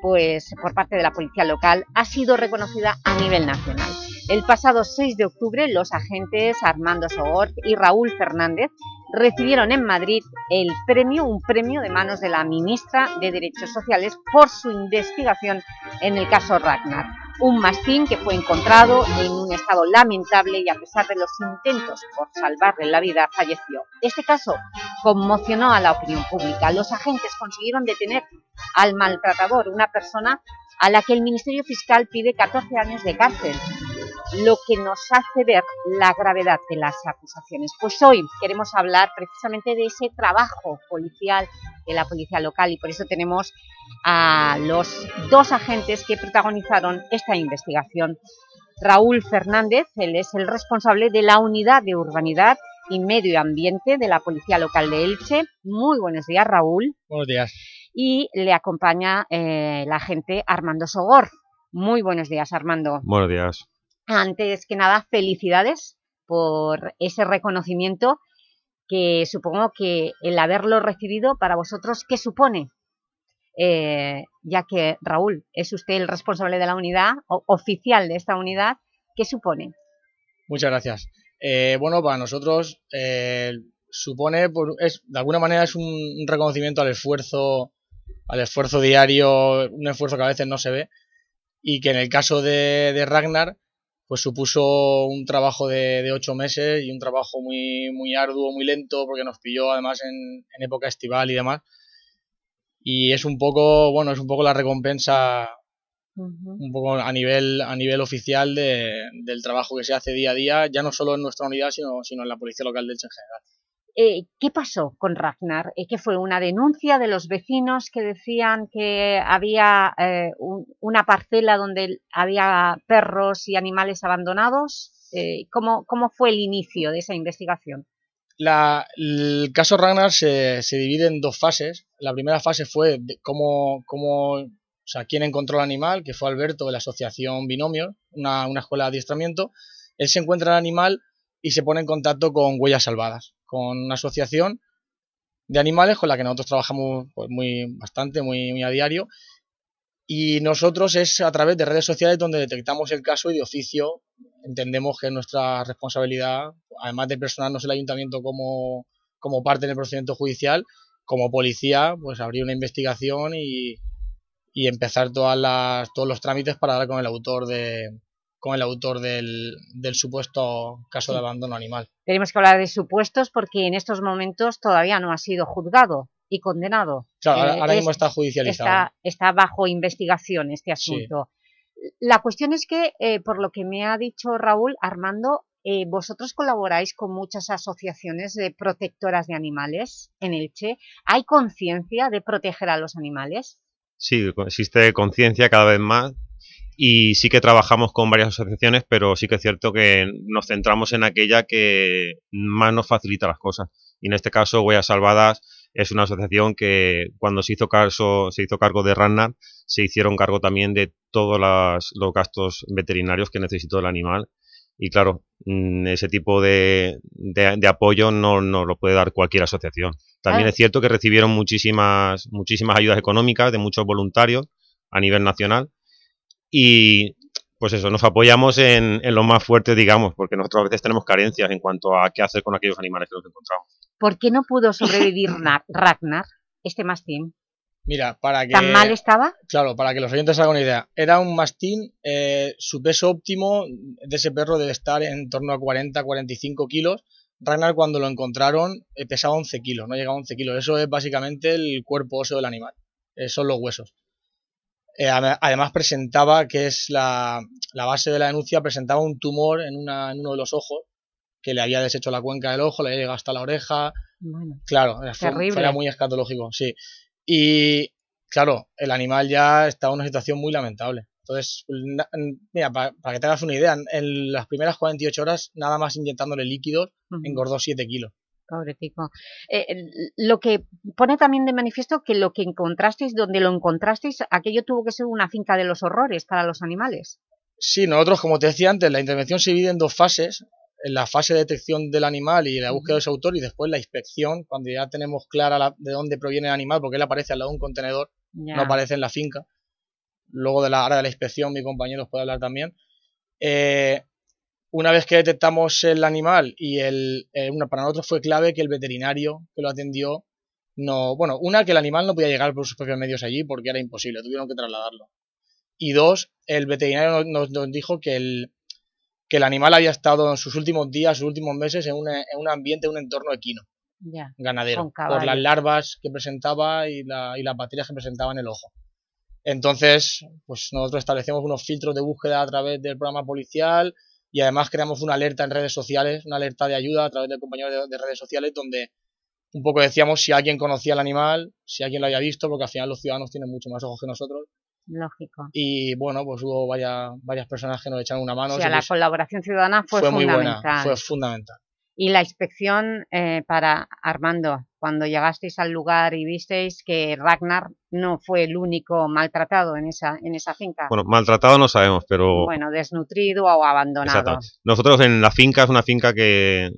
pues por parte de la policía local, ha sido reconocida a nivel nacional. El pasado 6 de octubre, los agentes Armando Sogort y Raúl Fernández recibieron en Madrid el premio, un premio de manos de la ministra de Derechos Sociales por su investigación en el caso Ragnar. Un mastín que fue encontrado en un estado lamentable y a pesar de los intentos por salvarle la vida, falleció. Este caso conmocionó a la opinión pública. Los agentes consiguieron detener al maltratador, una persona a la que el Ministerio Fiscal pide 14 años de cárcel lo que nos hace ver la gravedad de las acusaciones. Pues hoy queremos hablar precisamente de ese trabajo policial de la policía local y por eso tenemos a los dos agentes que protagonizaron esta investigación. Raúl Fernández, él es el responsable de la Unidad de Urbanidad y Medio Ambiente de la Policía Local de Elche. Muy buenos días, Raúl. Buenos días. Y le acompaña eh, la agente Armando Sogor. Muy buenos días, Armando. Buenos días. Antes que nada, felicidades por ese reconocimiento que supongo que el haberlo recibido para vosotros, ¿qué supone? Eh, ya que Raúl, es usted el responsable de la unidad, o, oficial de esta unidad, ¿qué supone? Muchas gracias. Eh, bueno, para nosotros eh, supone, es, de alguna manera es un reconocimiento al esfuerzo, al esfuerzo diario, un esfuerzo que a veces no se ve, y que en el caso de Ragnar, pues supuso un trabajo de, de, ocho meses y un trabajo muy, muy arduo, muy lento, porque nos pilló además en, en época estival y demás. Y es un poco, bueno, es un poco la recompensa Uh -huh. un poco a nivel, a nivel oficial de, del trabajo que se hace día a día, ya no solo en nuestra unidad, sino, sino en la Policía Local de Elche en general. Eh, ¿Qué pasó con Ragnar? Eh, ¿Qué fue una denuncia de los vecinos que decían que había eh, un, una parcela donde había perros y animales abandonados? Eh, ¿cómo, ¿Cómo fue el inicio de esa investigación? La, el caso Ragnar se, se, divide en dos fases. La primera fase fue cómo, cómo o sea, quién encontró el animal, que fue Alberto de la asociación Binomio, una, una escuela de adiestramiento. Él se encuentra el animal y se pone en contacto con Huellas Salvadas, con una asociación de animales con la que nosotros trabajamos pues, muy bastante, muy, a diario. Y nosotros es a través de redes sociales donde detectamos el caso y de oficio entendemos que es nuestra responsabilidad, además de personarnos el ayuntamiento como, como parte del procedimiento judicial, como policía, pues abrir una investigación y, y empezar todas las, todos los trámites para dar con el autor de, con el autor del, del supuesto caso de abandono animal. Tenemos que hablar de supuestos porque en estos momentos todavía no ha sido juzgado y condenado. Claro, ahora- Eh, ahora mismo es- está judicializado. Está, está bajo investigación este asunto. La cuestión es que, eh, por lo que me ha dicho Raúl, Armando, eh, vosotros colaboráis con muchas asociaciones de protectoras de animales en Elche. ¿Hay conciencia de proteger a los animales? Sí, existe conciencia cada vez más y sí que trabajamos con varias asociaciones, pero sí que es cierto que nos centramos en aquella que más nos facilita las cosas. Y en este caso, Huellas Salvadas es una asociación que cuando se hizo, caso, se hizo cargo de Ragnar, se hicieron cargo también de todos las- los gastos veterinarios que necesitó el animal. Y claro, mm, ese tipo de, de- de apoyo no, no lo puede dar cualquier asociación. También Ah. es cierto que recibieron muchísimas, muchísimas ayudas económicas de muchos voluntarios a nivel nacional y pues eso, nos apoyamos en, en lo más fuerte, digamos, porque nosotros a veces tenemos carencias en cuanto a qué hacer con aquellos animales que nos encontramos. ¿Por qué no pudo sobrevivir Ra- Ragnar, este mastín? Mira, para que... ¿Tan mal estaba? Claro, para que los oyentes se hagan una idea. Era un mastín, eh, su peso óptimo de ese perro debe estar en torno a 40-45 kilos. Ragnar cuando lo encontraron eh, pesaba 11 kilos, no llegaba a 11 kilos. Eso es básicamente el cuerpo óseo del animal, eh, son los huesos. Eh, ade- además presentaba, que es la, la base de la denuncia, presentaba un tumor en, una, en uno de los ojos que le había deshecho la cuenca del ojo, le había llegado hasta la oreja, Bueno, Claro, era- fue, era muy escatológico, sí. Y claro, el animal ya estaba en una situación muy lamentable. Entonces, mira, pa- para que te hagas una idea, en- las primeras 48 horas, nada más inyectándole líquidos, engordó 7 kilos. Pobretico. Eh, el- lo que pone también de manifiesto que lo que encontrasteis, donde lo encontrasteis, aquello tuvo que ser una finca de los horrores para los animales. Sí, nosotros, como te decía antes, la intervención se divide en dos fases. En la fase de detección del animal y la búsqueda de su autor y después la inspección, cuando ya tenemos clara la- de dónde proviene el animal, porque él aparece al lado de un contenedor, Ya. no aparece en la finca. Luego de la hora de la inspección, mi compañero os puede hablar también. Eh, una vez que detectamos el animal y el, eh, una, para nosotros fue clave que el veterinario que lo atendió no, bueno, una que el animal no podía llegar por sus propios medios allí porque era imposible, tuvieron que trasladarlo. Y dos, el veterinario nos, dijo que el, que el animal había estado en sus últimos días, sus últimos meses en, una- en un ambiente, en un entorno equino, Ya. ganadero, por las larvas que presentaba y, la- y las bacterias que presentaba en el ojo. Entonces, pues nosotros establecemos unos filtros de búsqueda a través del programa policial y además creamos una alerta en redes sociales, una alerta de ayuda a través del compañero de, de redes sociales donde un poco decíamos si alguien conocía el animal, si alguien lo había visto, porque al final los ciudadanos tienen mucho más ojos que nosotros. Lógico. Y bueno, pues hubo varias, varias personas que nos echaron una mano. o sea, se la colaboración ciudadana fue, fue muy fundamental. buena, fue fundamental. Y la inspección eh, para Armando, cuando llegasteis al lugar y visteis que Ragnar no fue el único maltratado en esa, en esa finca. Bueno, maltratado no sabemos, pero... Bueno, desnutrido o abandonado. Exacto. Nosotros en la finca es una finca que,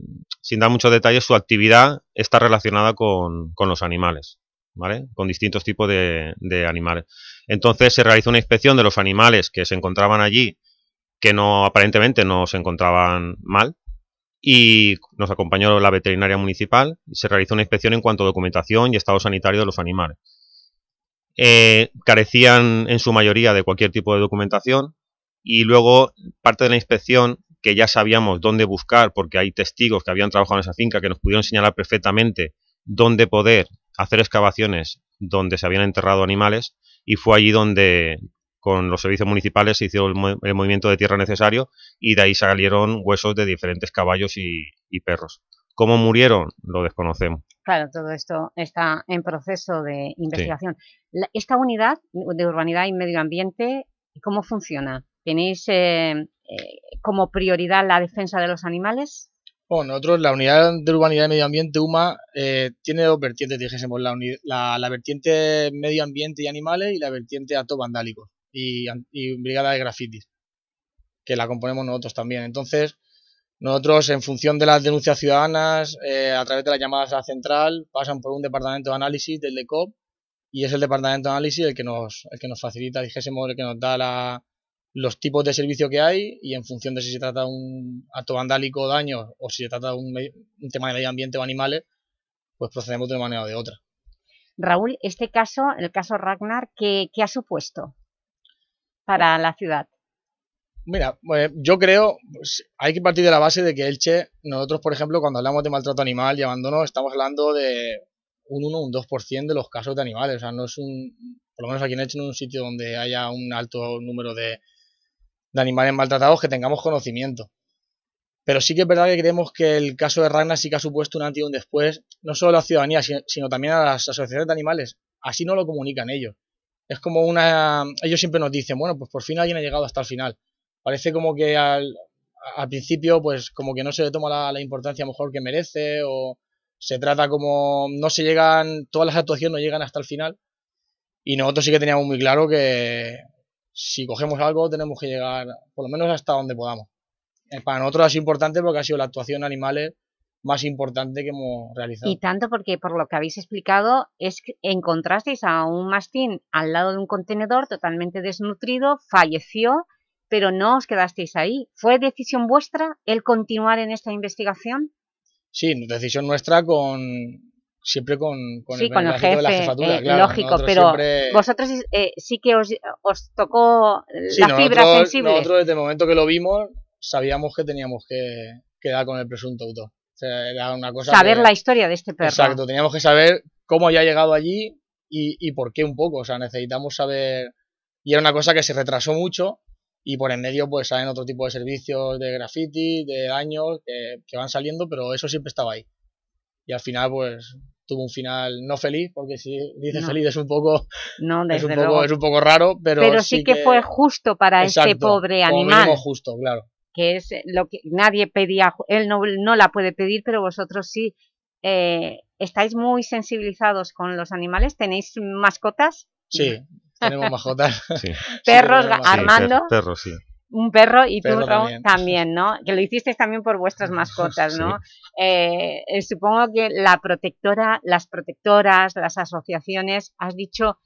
sin dar muchos detalles, su actividad está relacionada con, con los animales, ¿vale? Con distintos tipos de, de animales. Entonces se realizó una inspección de los animales que se encontraban allí, que no aparentemente no se encontraban mal, y nos acompañó la veterinaria municipal y se realizó una inspección en cuanto a documentación y estado sanitario de los animales. Eh, carecían en su mayoría de cualquier tipo de documentación y luego parte de la inspección que ya sabíamos dónde buscar porque hay testigos que habían trabajado en esa finca que nos pudieron señalar perfectamente dónde poder hacer excavaciones donde se habían enterrado animales y fue allí donde con los servicios municipales se hizo el, mo- el movimiento de tierra necesario y de ahí salieron huesos de diferentes caballos y, y perros. ¿Cómo murieron? Lo desconocemos. Claro, todo esto está en proceso de investigación. La- esta unidad de urbanidad y medio ambiente, ¿cómo funciona? ¿Tenéis eh, eh, como prioridad la defensa de los animales? Bueno, nosotros, la unidad de urbanidad y medio ambiente, UMA, eh, tiene dos vertientes, dijésemos, la, la, la vertiente medio ambiente y animales y la vertiente actos vandálicos y, y brigada de grafitis, que la componemos nosotros también. Entonces, nosotros, en función de las denuncias ciudadanas, eh, a través de las llamadas a la central, pasan por un departamento de análisis del DECOP y es el departamento de análisis el que nos, el que nos facilita, dijésemos, el que nos da la, los tipos de servicio que hay y en función de si se trata de un acto vandálico o daño o si se trata de un, un tema de medio ambiente o animales, pues procedemos de una manera o de otra. Raúl, este caso, el caso Ragnar, ¿qué, qué ha supuesto para la ciudad? Mira, pues, yo creo, pues, hay que partir de la base de que Elche, nosotros, por ejemplo, cuando hablamos de maltrato animal y abandono, estamos hablando de un 1 o un 2% de los casos de animales. O sea, no es un, por lo menos aquí en Elche, no es un sitio donde haya un alto número de, de animales maltratados que tengamos conocimiento. Pero sí que es verdad que creemos que el caso de Ragnar sí que ha supuesto un antes y un después, no solo a la ciudadanía, si- sino también a las asociaciones de animales. Así no lo comunican ellos. Es como una... Ellos siempre nos dicen, bueno, pues por fin alguien ha llegado hasta el final. Parece como que al, al principio, pues como que no se le toma la, importancia mejor que merece, o se trata como... No se llegan... Todas las actuaciones no llegan hasta el final. Y nosotros sí que teníamos muy claro que si cogemos algo tenemos que llegar por lo menos hasta donde podamos. Eh, Para nosotros ha sido importante porque ha sido la actuación animales más importante que hemos realizado. Y tanto porque, por lo que habéis explicado, es que encontrasteis a un mastín al lado de un contenedor totalmente desnutrido, falleció, pero no os quedasteis ahí. ¿Fue decisión vuestra el continuar en esta investigación? Sí, decisión nuestra con siempre con, con sí, el con el beneplácito de la jefe, jefatura, eh, claro. lógico, Nosotros pero siempre- vosotros eh, sí que os, os tocó Sí, la fibra nosotros- sensible. Nosotros desde el momento que lo vimos sabíamos que teníamos que quedar con el presunto autor. O sea, era una cosa Saber que- la historia de este perro. Exacto, teníamos que saber cómo ya ha llegado allí y, y por qué un poco. O sea, necesitamos saber... Y era una cosa que se retrasó mucho y por en medio pues salen otro tipo de servicios de graffiti, de daños que, que van saliendo, pero eso siempre estaba ahí. Y al final pues tuvo un final no feliz, porque si dices No. feliz es un poco, No, es un poco, luego. es un poco raro, pero, Pero sí que, fue justo para este pobre como animal. mínimo justo, claro. Que es lo que nadie pedía, él no, no la puede pedir, pero vosotros sí. Eh, ¿Estáis muy sensibilizados con los animales? ¿Tenéis mascotas? Sí, tenemos mascotas. Sí. Perros, Sí, tenemos Armando, per- perros, sí. un perro y tú Perro Raúl, también. ¿no? Que lo hicisteis también por vuestras mascotas, ¿no? Eh, eh, supongo que la protectora, las protectoras, las asociaciones, has dicho,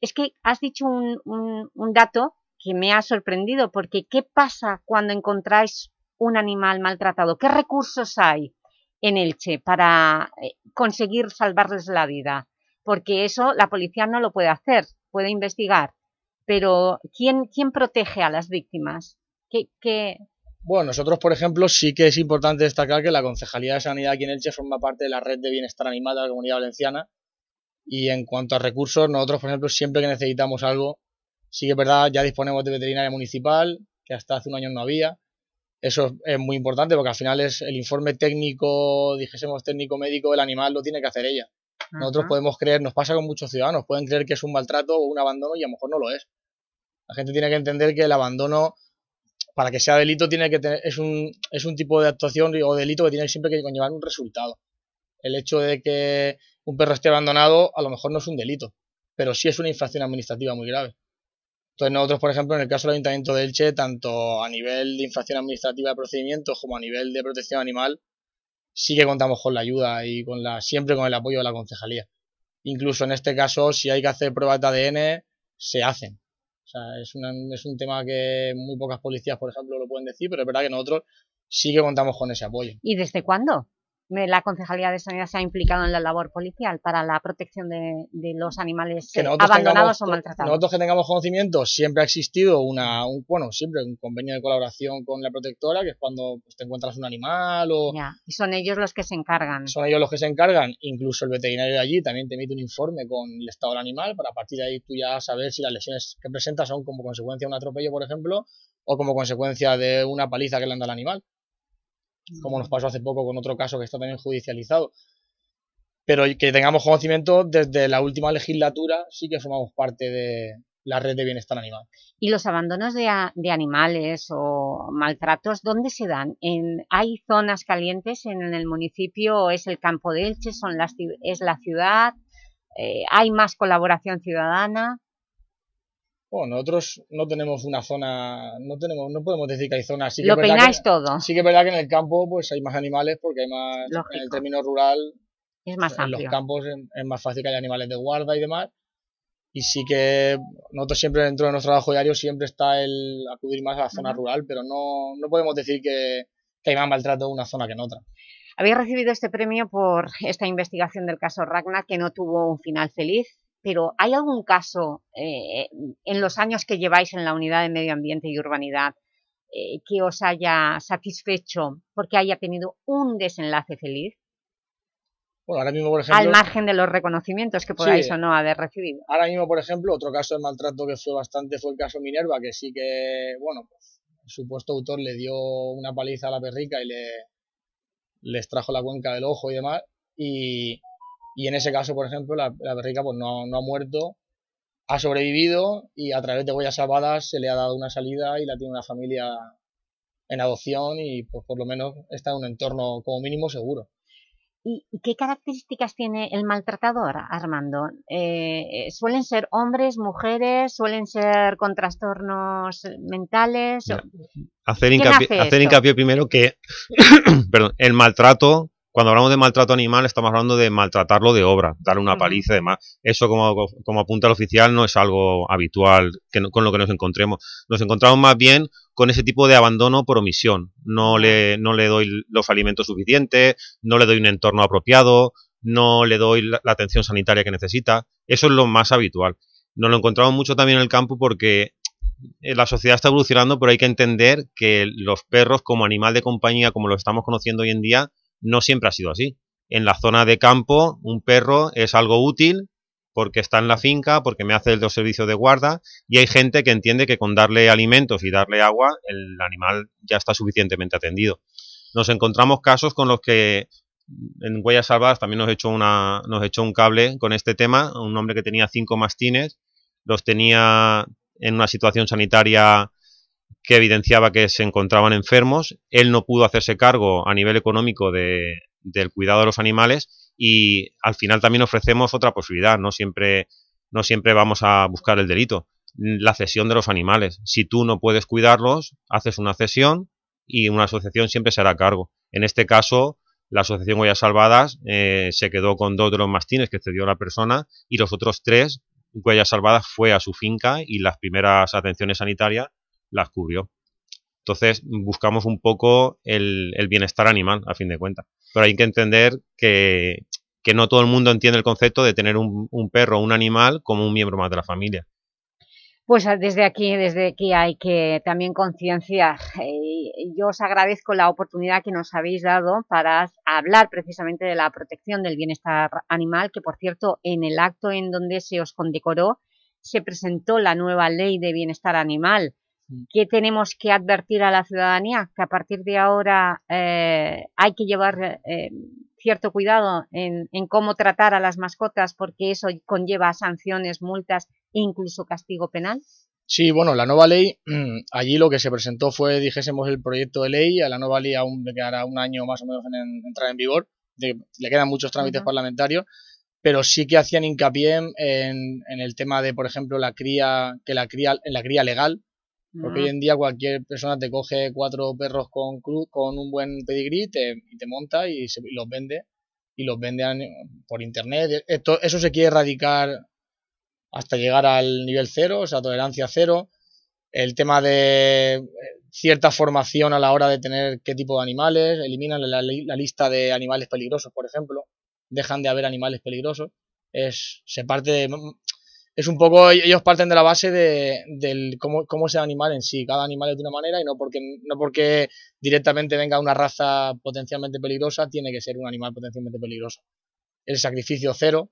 es que has dicho un, un- un dato que me ha sorprendido, porque ¿qué pasa cuando encontráis un animal maltratado? ¿Qué recursos hay en Elche para eh, conseguir salvarles la vida? Porque eso la policía no lo puede hacer, puede investigar, pero ¿quién, quién protege a las víctimas? ¿Qué, qué- Bueno, nosotros, por ejemplo, sí que es importante destacar que la Concejalía de Sanidad aquí en Elche forma parte de la red de bienestar animal de la Comunidad Valenciana. Y en cuanto a recursos, nosotros, por ejemplo, siempre que necesitamos algo, sí que es verdad, ya disponemos de veterinaria municipal, que hasta hace un año no había. Eso es- muy importante porque al final es el informe técnico, dijésemos técnico médico del animal, lo tiene que hacer ella. Nosotros Ajá. podemos creer, nos pasa con muchos ciudadanos, pueden creer que es un maltrato o un abandono y a lo mejor no lo es. La gente tiene que entender que el abandono, para que sea delito, tiene que tener, es un, es un tipo de actuación o delito que tiene siempre que conllevar un resultado. El hecho de que un perro esté abandonado a lo mejor no es un delito, pero sí es una infracción administrativa muy grave. Entonces nosotros, por ejemplo, en el caso del Ayuntamiento de Elche, tanto a nivel de infracción administrativa de procedimientos como a nivel de protección animal, sí que contamos con la ayuda y con la, siempre con el apoyo de la concejalía. Incluso en este caso, si hay que hacer pruebas de ADN, se hacen. O sea, es, una- es un tema que muy pocas policías, por ejemplo, lo pueden decir, pero es verdad que nosotros sí que contamos con ese apoyo. ¿Y desde cuándo la Concejalía de Sanidad se ha implicado en la labor policial para la protección de, de los animales eh, abandonados tengamos, o maltratados? nosotros que tengamos conocimiento, siempre ha existido una, un, bueno, siempre un convenio de colaboración con la protectora, que es cuando pues, te encuentras un animal o Ya, y son ellos los que se encargan. son ellos los que se encargan, incluso el veterinario de allí también te emite un informe con el estado del animal para a partir de ahí tú ya saber si las lesiones que presenta son como consecuencia de un atropello, por ejemplo, o como consecuencia de una paliza que le han dado al animal, como nos pasó hace poco con otro caso que está también judicializado. Pero que tengamos conocimiento, desde la última legislatura sí que formamos parte de la red de bienestar animal. ¿Y los abandonos de, de animales o maltratos, dónde se dan? ¿En, ¿Hay zonas calientes en el municipio? ¿Es el campo de Elche? Son las, ¿Es la ciudad? Eh, ¿Hay más colaboración ciudadana? Bueno, nosotros no tenemos una zona, no tenemos, no podemos decir que hay zonas. Sí que Lo peináis que- todo. Sí que es verdad que en el campo pues hay más animales porque hay más, en el término rural, Es más en los campos es, es más fácil que haya animales de guarda y demás. Y sí que nosotros siempre dentro de nuestro trabajo diario siempre está el acudir más a la zona rural, pero no, no podemos decir que, que hay más maltrato en una zona que en otra. Habéis recibido este premio por esta investigación del caso Ragnar que no tuvo un final feliz, pero ¿hay algún caso eh, en los años que lleváis en la Unidad de Medio Ambiente y Urbanidad eh, que os haya satisfecho porque haya tenido un desenlace feliz? Bueno, ahora mismo, por ejemplo... Al margen de los reconocimientos que podáis Sí. o no haber recibido. Ahora mismo, por ejemplo, otro caso de maltrato que fue bastante fue el caso Minerva, que sí que, bueno, pues, el supuesto autor le dio una paliza a la perrica y le, le extrajo la cuenca del ojo y demás. Y, y en ese caso, por ejemplo, la, la perrica pues no, no ha muerto, ha sobrevivido y a través de huellas salvadas se le ha dado una salida y la tiene una familia en adopción y pues por lo menos está en un entorno como mínimo seguro. ¿Y qué características tiene el maltratador, Armando? Eh, ¿Suelen ser hombres, mujeres? ¿Suelen ser con trastornos mentales? Ya. hacer ¿Quién hincapié, hace hacer hincapié primero que perdón, el maltrato, cuando hablamos de maltrato animal, estamos hablando de maltratarlo de obra, darle una paliza y demás. Eso, como, como apunta el oficial, no es algo habitual que no- con lo que nos encontremos. Nos encontramos más bien con ese tipo de abandono por omisión. No le, no le doy los alimentos suficientes, no le doy un entorno apropiado, no le doy la, la atención sanitaria que necesita. Eso es lo más habitual. Nos lo encontramos mucho también en el campo porque eh, la sociedad está evolucionando, pero hay que entender que los perros como animal de compañía, como lo estamos conociendo hoy en día, no siempre ha sido así. En la zona de campo, un perro es algo útil porque está en la finca, porque me hace los servicios de guarda, y hay gente que entiende que con darle alimentos y darle agua, el animal ya está suficientemente atendido. Nos encontramos casos con los que en Huellas Salvadas también nos echó, una, nos echó un cable con este tema, un hombre que tenía cinco mastines, los tenía en una situación sanitaria que evidenciaba que se encontraban enfermos. Él no pudo hacerse cargo a nivel económico de, del cuidado de los animales y al final también ofrecemos otra posibilidad. No siempre, no siempre vamos a buscar el delito. La cesión de los animales. Si tú no puedes cuidarlos, haces una cesión y una asociación siempre se hará cargo. En este caso, la asociación Huellas Salvadas eh, se quedó con dos de los mastines que cedió la persona y los otros tres, Huellas Salvadas fue a su finca y las primeras atenciones sanitarias las cubrió. Entonces buscamos un poco el, bienestar animal, a fin de cuentas. Pero hay que entender que, que no todo el mundo entiende el concepto de tener un, un perro o un animal como un miembro más de la familia. Pues ah, desde aquí, desde aquí hay que también concienciar. Eh, yo os agradezco la oportunidad que nos habéis dado para hablar precisamente de la protección del bienestar animal, que por cierto, en el acto en donde se os condecoró, se presentó la nueva ley de bienestar animal. ¿Qué tenemos que advertir a la ciudadanía? Que a partir de ahora eh, hay que llevar eh, cierto cuidado en, en cómo tratar a las mascotas porque eso conlleva sanciones, multas e incluso castigo penal. Sí, bueno, la nueva ley, allí lo que se presentó fue, dijésemos, el proyecto de ley, a la nueva ley aún le quedará un año más o menos en, en entrar en vigor, de- le quedan muchos trámites Ujú. parlamentarios, pero sí que hacían hincapié en, en el tema de, por ejemplo, la cría, que la cría, en la cría legal, porque hoy en día cualquier persona te coge cuatro perros con cruz, con un buen pedigrí te, y te monta y, se- y los vende, y los vende an- por internet. Esto, eso se quiere erradicar hasta llegar al nivel cero, o sea, tolerancia cero. El tema de eh, cierta formación a la hora de tener qué tipo de animales, eliminan la, la lista de animales peligrosos, por ejemplo, dejan de haber animales peligrosos. Es, se parte de, es un poco, ellos parten de la base de, del cómo, cómo es el animal en sí. Cada animal es de una manera y no porque, no porque directamente venga una raza potencialmente peligrosa, tiene que ser un animal potencialmente peligroso. El sacrificio cero,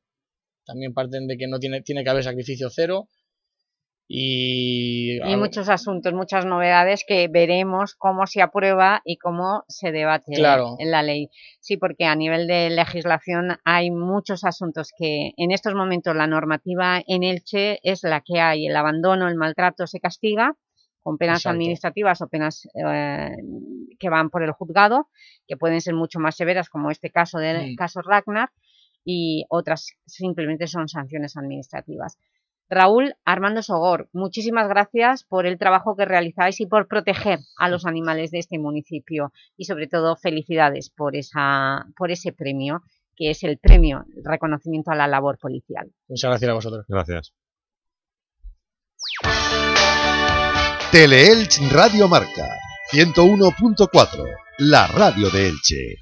también parten de que no tiene, tiene que haber sacrificio cero. Y, muchos asuntos, muchas novedades que veremos cómo se aprueba y cómo se debate Claro. en la ley. Sí, porque a nivel de legislación hay muchos asuntos que en estos momentos la normativa en Elche es la que hay. El abandono, el maltrato se castiga con penas Exacto. administrativas o penas eh, que van por el juzgado, que pueden ser mucho más severas, como este caso del caso Ragnar, y otras simplemente son sanciones administrativas. Raúl Armando Sogor, muchísimas gracias por el trabajo que realizáis y por proteger a los animales de este municipio y sobre todo felicidades por, esa, por ese premio, que es el premio, el reconocimiento a la labor policial. Muchas gracias a vosotros. Gracias. Teleelch Radio Marca 101.4, la radio de Elche.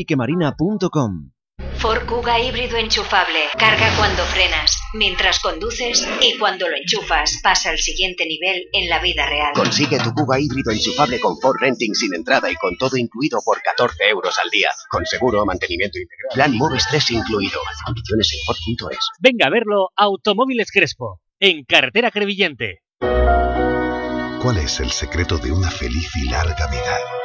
Ford Kuga híbrido enchufable. Carga cuando frenas, mientras conduces y cuando lo enchufas pasa al siguiente nivel en la vida real. Consigue tu Kuga híbrido enchufable con Ford Renting sin entrada y con todo incluido por 14 euros al día. Con seguro, mantenimiento integral. Plan Moves 3 incluido. Condiciones en Ford.es. Venga a verlo Automóviles Crespo, en Carretera Crevillente. ¿Cuál es el secreto de una feliz y larga vida?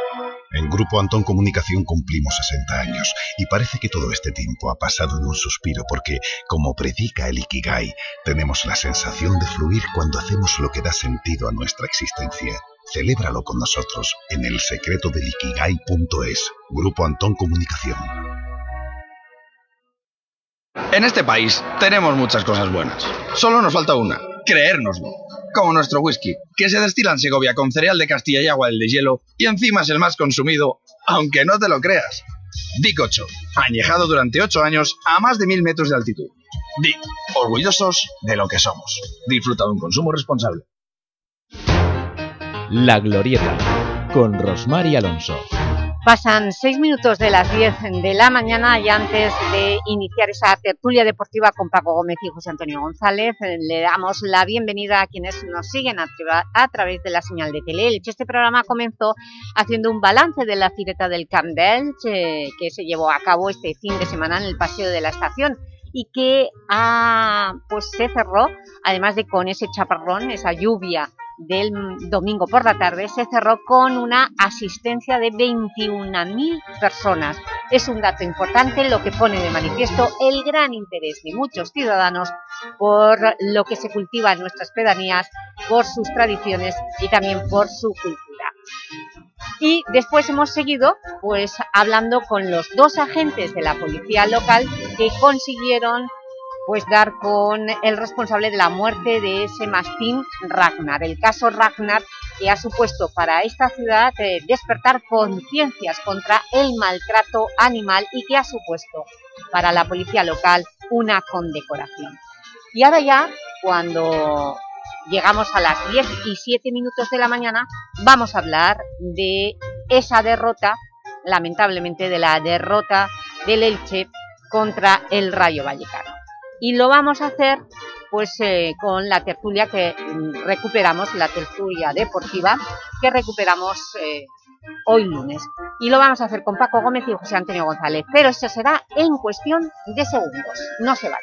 En Grupo Antón Comunicación cumplimos 60 años y parece que todo este tiempo ha pasado en un suspiro porque, como predica el Ikigai, tenemos la sensación de fluir cuando hacemos lo que da sentido a nuestra existencia. Celébralo con nosotros en el secreto del Ikigai.es. Grupo Antón Comunicación. En este país tenemos muchas cosas buenas. Solo nos falta una, creérnoslo. Como nuestro whisky, que se destila en Segovia con cereal de Castilla y agua del de hielo y encima es el más consumido, aunque no te lo creas. Dic 8, añejado durante 8 años a más de 1000 metros de altitud. Dic, orgullosos de lo que somos. Disfruta de un consumo responsable. La Glorieta, con Rosmar y Alonso. Pasan seis minutos de las 10 de la mañana y antes de iniciar esa tertulia deportiva con Paco Gómez y José Antonio González, eh, le damos la bienvenida a quienes nos siguen a, tra- a través de la señal de Teleelch. Este programa comenzó haciendo un balance de la cireta del Camp de Elche, que se llevó a cabo este fin de semana en el Paseo de la Estación y que ah, pues se cerró, además de con ese chaparrón, esa lluvia del domingo por la tarde, se cerró con una asistencia de 21.000 personas. Es un dato importante, lo que pone de manifiesto el gran interés de muchos ciudadanos por lo que se cultiva en nuestras pedanías, por sus tradiciones y también por su cultura. Y después hemos seguido pues hablando con los dos agentes de la policía local que consiguieron pues dar con el responsable de la muerte de ese mastín Ragnar. El caso Ragnar que ha supuesto para esta ciudad eh, despertar conciencias contra el maltrato animal y que ha supuesto para la policía local una condecoración. Y ahora ya, cuando llegamos a las 10 y 7 minutos de la mañana, vamos a hablar de esa derrota, lamentablemente de la derrota del Elche contra el Rayo Vallecano. Y lo vamos a hacer pues eh, con la tertulia que mm, recuperamos, la tertulia deportiva que recuperamos eh, hoy lunes. Y lo vamos a hacer con Paco Gómez y José Antonio González, pero eso será en cuestión de segundos. No se vaya.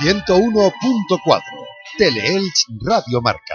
101.4 Teleelch Radio Marca.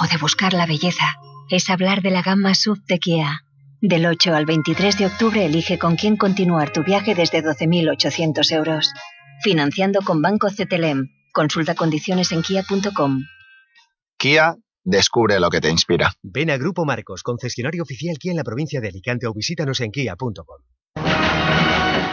o de buscar la belleza es hablar de la gama SUV de Kia. Del 8 al 23 de octubre elige con quién continuar tu viaje desde 12.800 euros. Financiando con Banco CTLM. Consulta condiciones en kia.com. Kia, descubre lo que te inspira. Ven a Grupo Marcos, concesionario oficial Kia en la provincia de Alicante o visítanos en kia.com.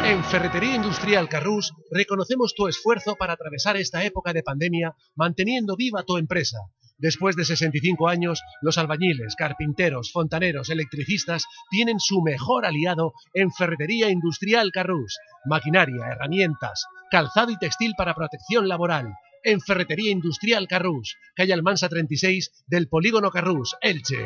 En Ferretería Industrial Carrús reconocemos tu esfuerzo para atravesar esta época de pandemia manteniendo viva tu empresa. Después de 65 años, los albañiles, carpinteros, fontaneros, electricistas tienen su mejor aliado en Ferretería Industrial Carrús. Maquinaria, herramientas, calzado y textil para protección laboral. En Ferretería Industrial Carrús, calle Almansa 36 del Polígono Carrús, Elche.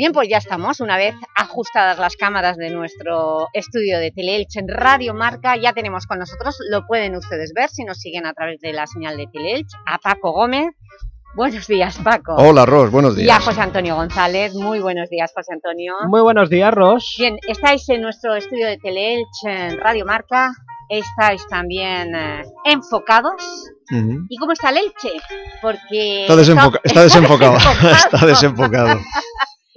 Bien, pues ya estamos, una vez ajustadas las cámaras de nuestro estudio de Teleelch en Radio Marca, ya tenemos con nosotros, lo pueden ustedes ver si nos siguen a través de la señal de Teleelch, a Paco Gómez. Buenos días, Paco. Hola, Ros, buenos días. Y a José Antonio González. Muy buenos días, José Antonio. Muy buenos días, Ros. Bien, estáis en nuestro estudio de Teleelch en Radio Marca, estáis también eh, enfocados. ¿Y cómo está el Elche? Porque... Está, desenfoca- está desenfocado. desenfocado. está desenfocado.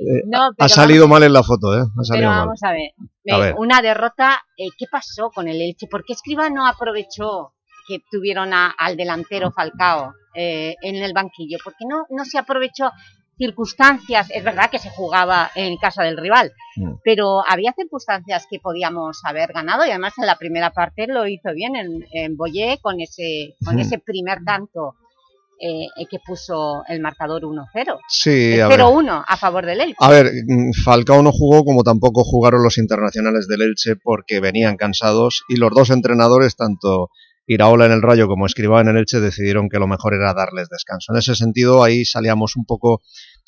Eh, No, ha pero salido mal en la foto, ¿eh? Ha Pero salido mal. vamos a ver, A eh, ver. una derrota, eh, ¿qué pasó con el Elche? ¿Por qué Escriba no aprovechó que tuvieron a- al delantero Falcao eh, en el banquillo? ¿Por qué no, no se aprovechó circunstancias? Es verdad que se jugaba en casa del rival, Mm. pero había circunstancias que podíamos haber ganado y además en la primera parte lo hizo bien en, en Boyé con ese, con Mm. ese primer tanto eh, eh, que puso el marcador 1-0. Sí, El a ver. 0-1 a favor del Elche. A ver, mm, Falcao no jugó como tampoco jugaron los internacionales del Elche porque venían cansados y los dos entrenadores, tanto Iraola en el Rayo como Escribá en el Elche, decidieron que lo mejor era darles descanso. En ese sentido, ahí salíamos un poco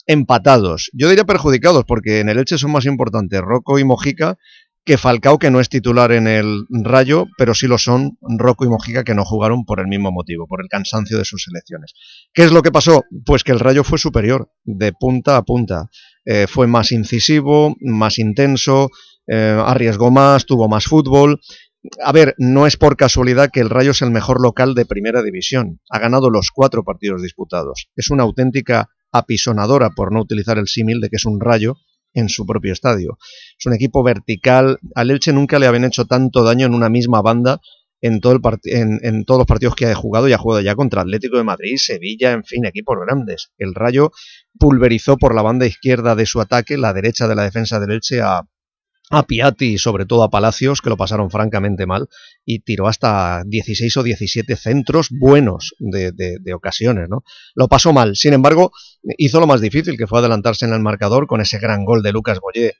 empatados. Yo diría perjudicados porque en el Elche son más importantes Rocco y Mojica que Falcao, que no es titular en el Rayo, pero sí lo son Rocco y Mojica, que no jugaron por el mismo motivo, por el cansancio de sus selecciones. ¿Qué es lo que pasó? Pues que el Rayo fue superior, de punta a punta. Eh, fue más incisivo, más intenso, eh, arriesgó más, tuvo más fútbol. A ver, no es por casualidad que el Rayo es el mejor local de primera división. Ha ganado los cuatro partidos disputados. Es una auténtica apisonadora, por no utilizar el símil de que es un Rayo en su propio estadio. Es un equipo vertical. Al Elche nunca le habían hecho tanto daño en una misma banda en, todo el en, en todos los partidos que ha jugado y ha jugado ya contra Atlético de Madrid, Sevilla, en fin, equipos grandes. El Rayo pulverizó por la banda izquierda de su ataque, la derecha de la defensa del Elche a, a Piatti y sobre todo a Palacios, que lo pasaron francamente mal, y tiró hasta 16 o 17 centros buenos de, ocasiones, ¿no? Lo pasó mal, sin embargo, hizo lo más difícil, que fue adelantarse en el marcador con ese gran gol de Lucas Boyé,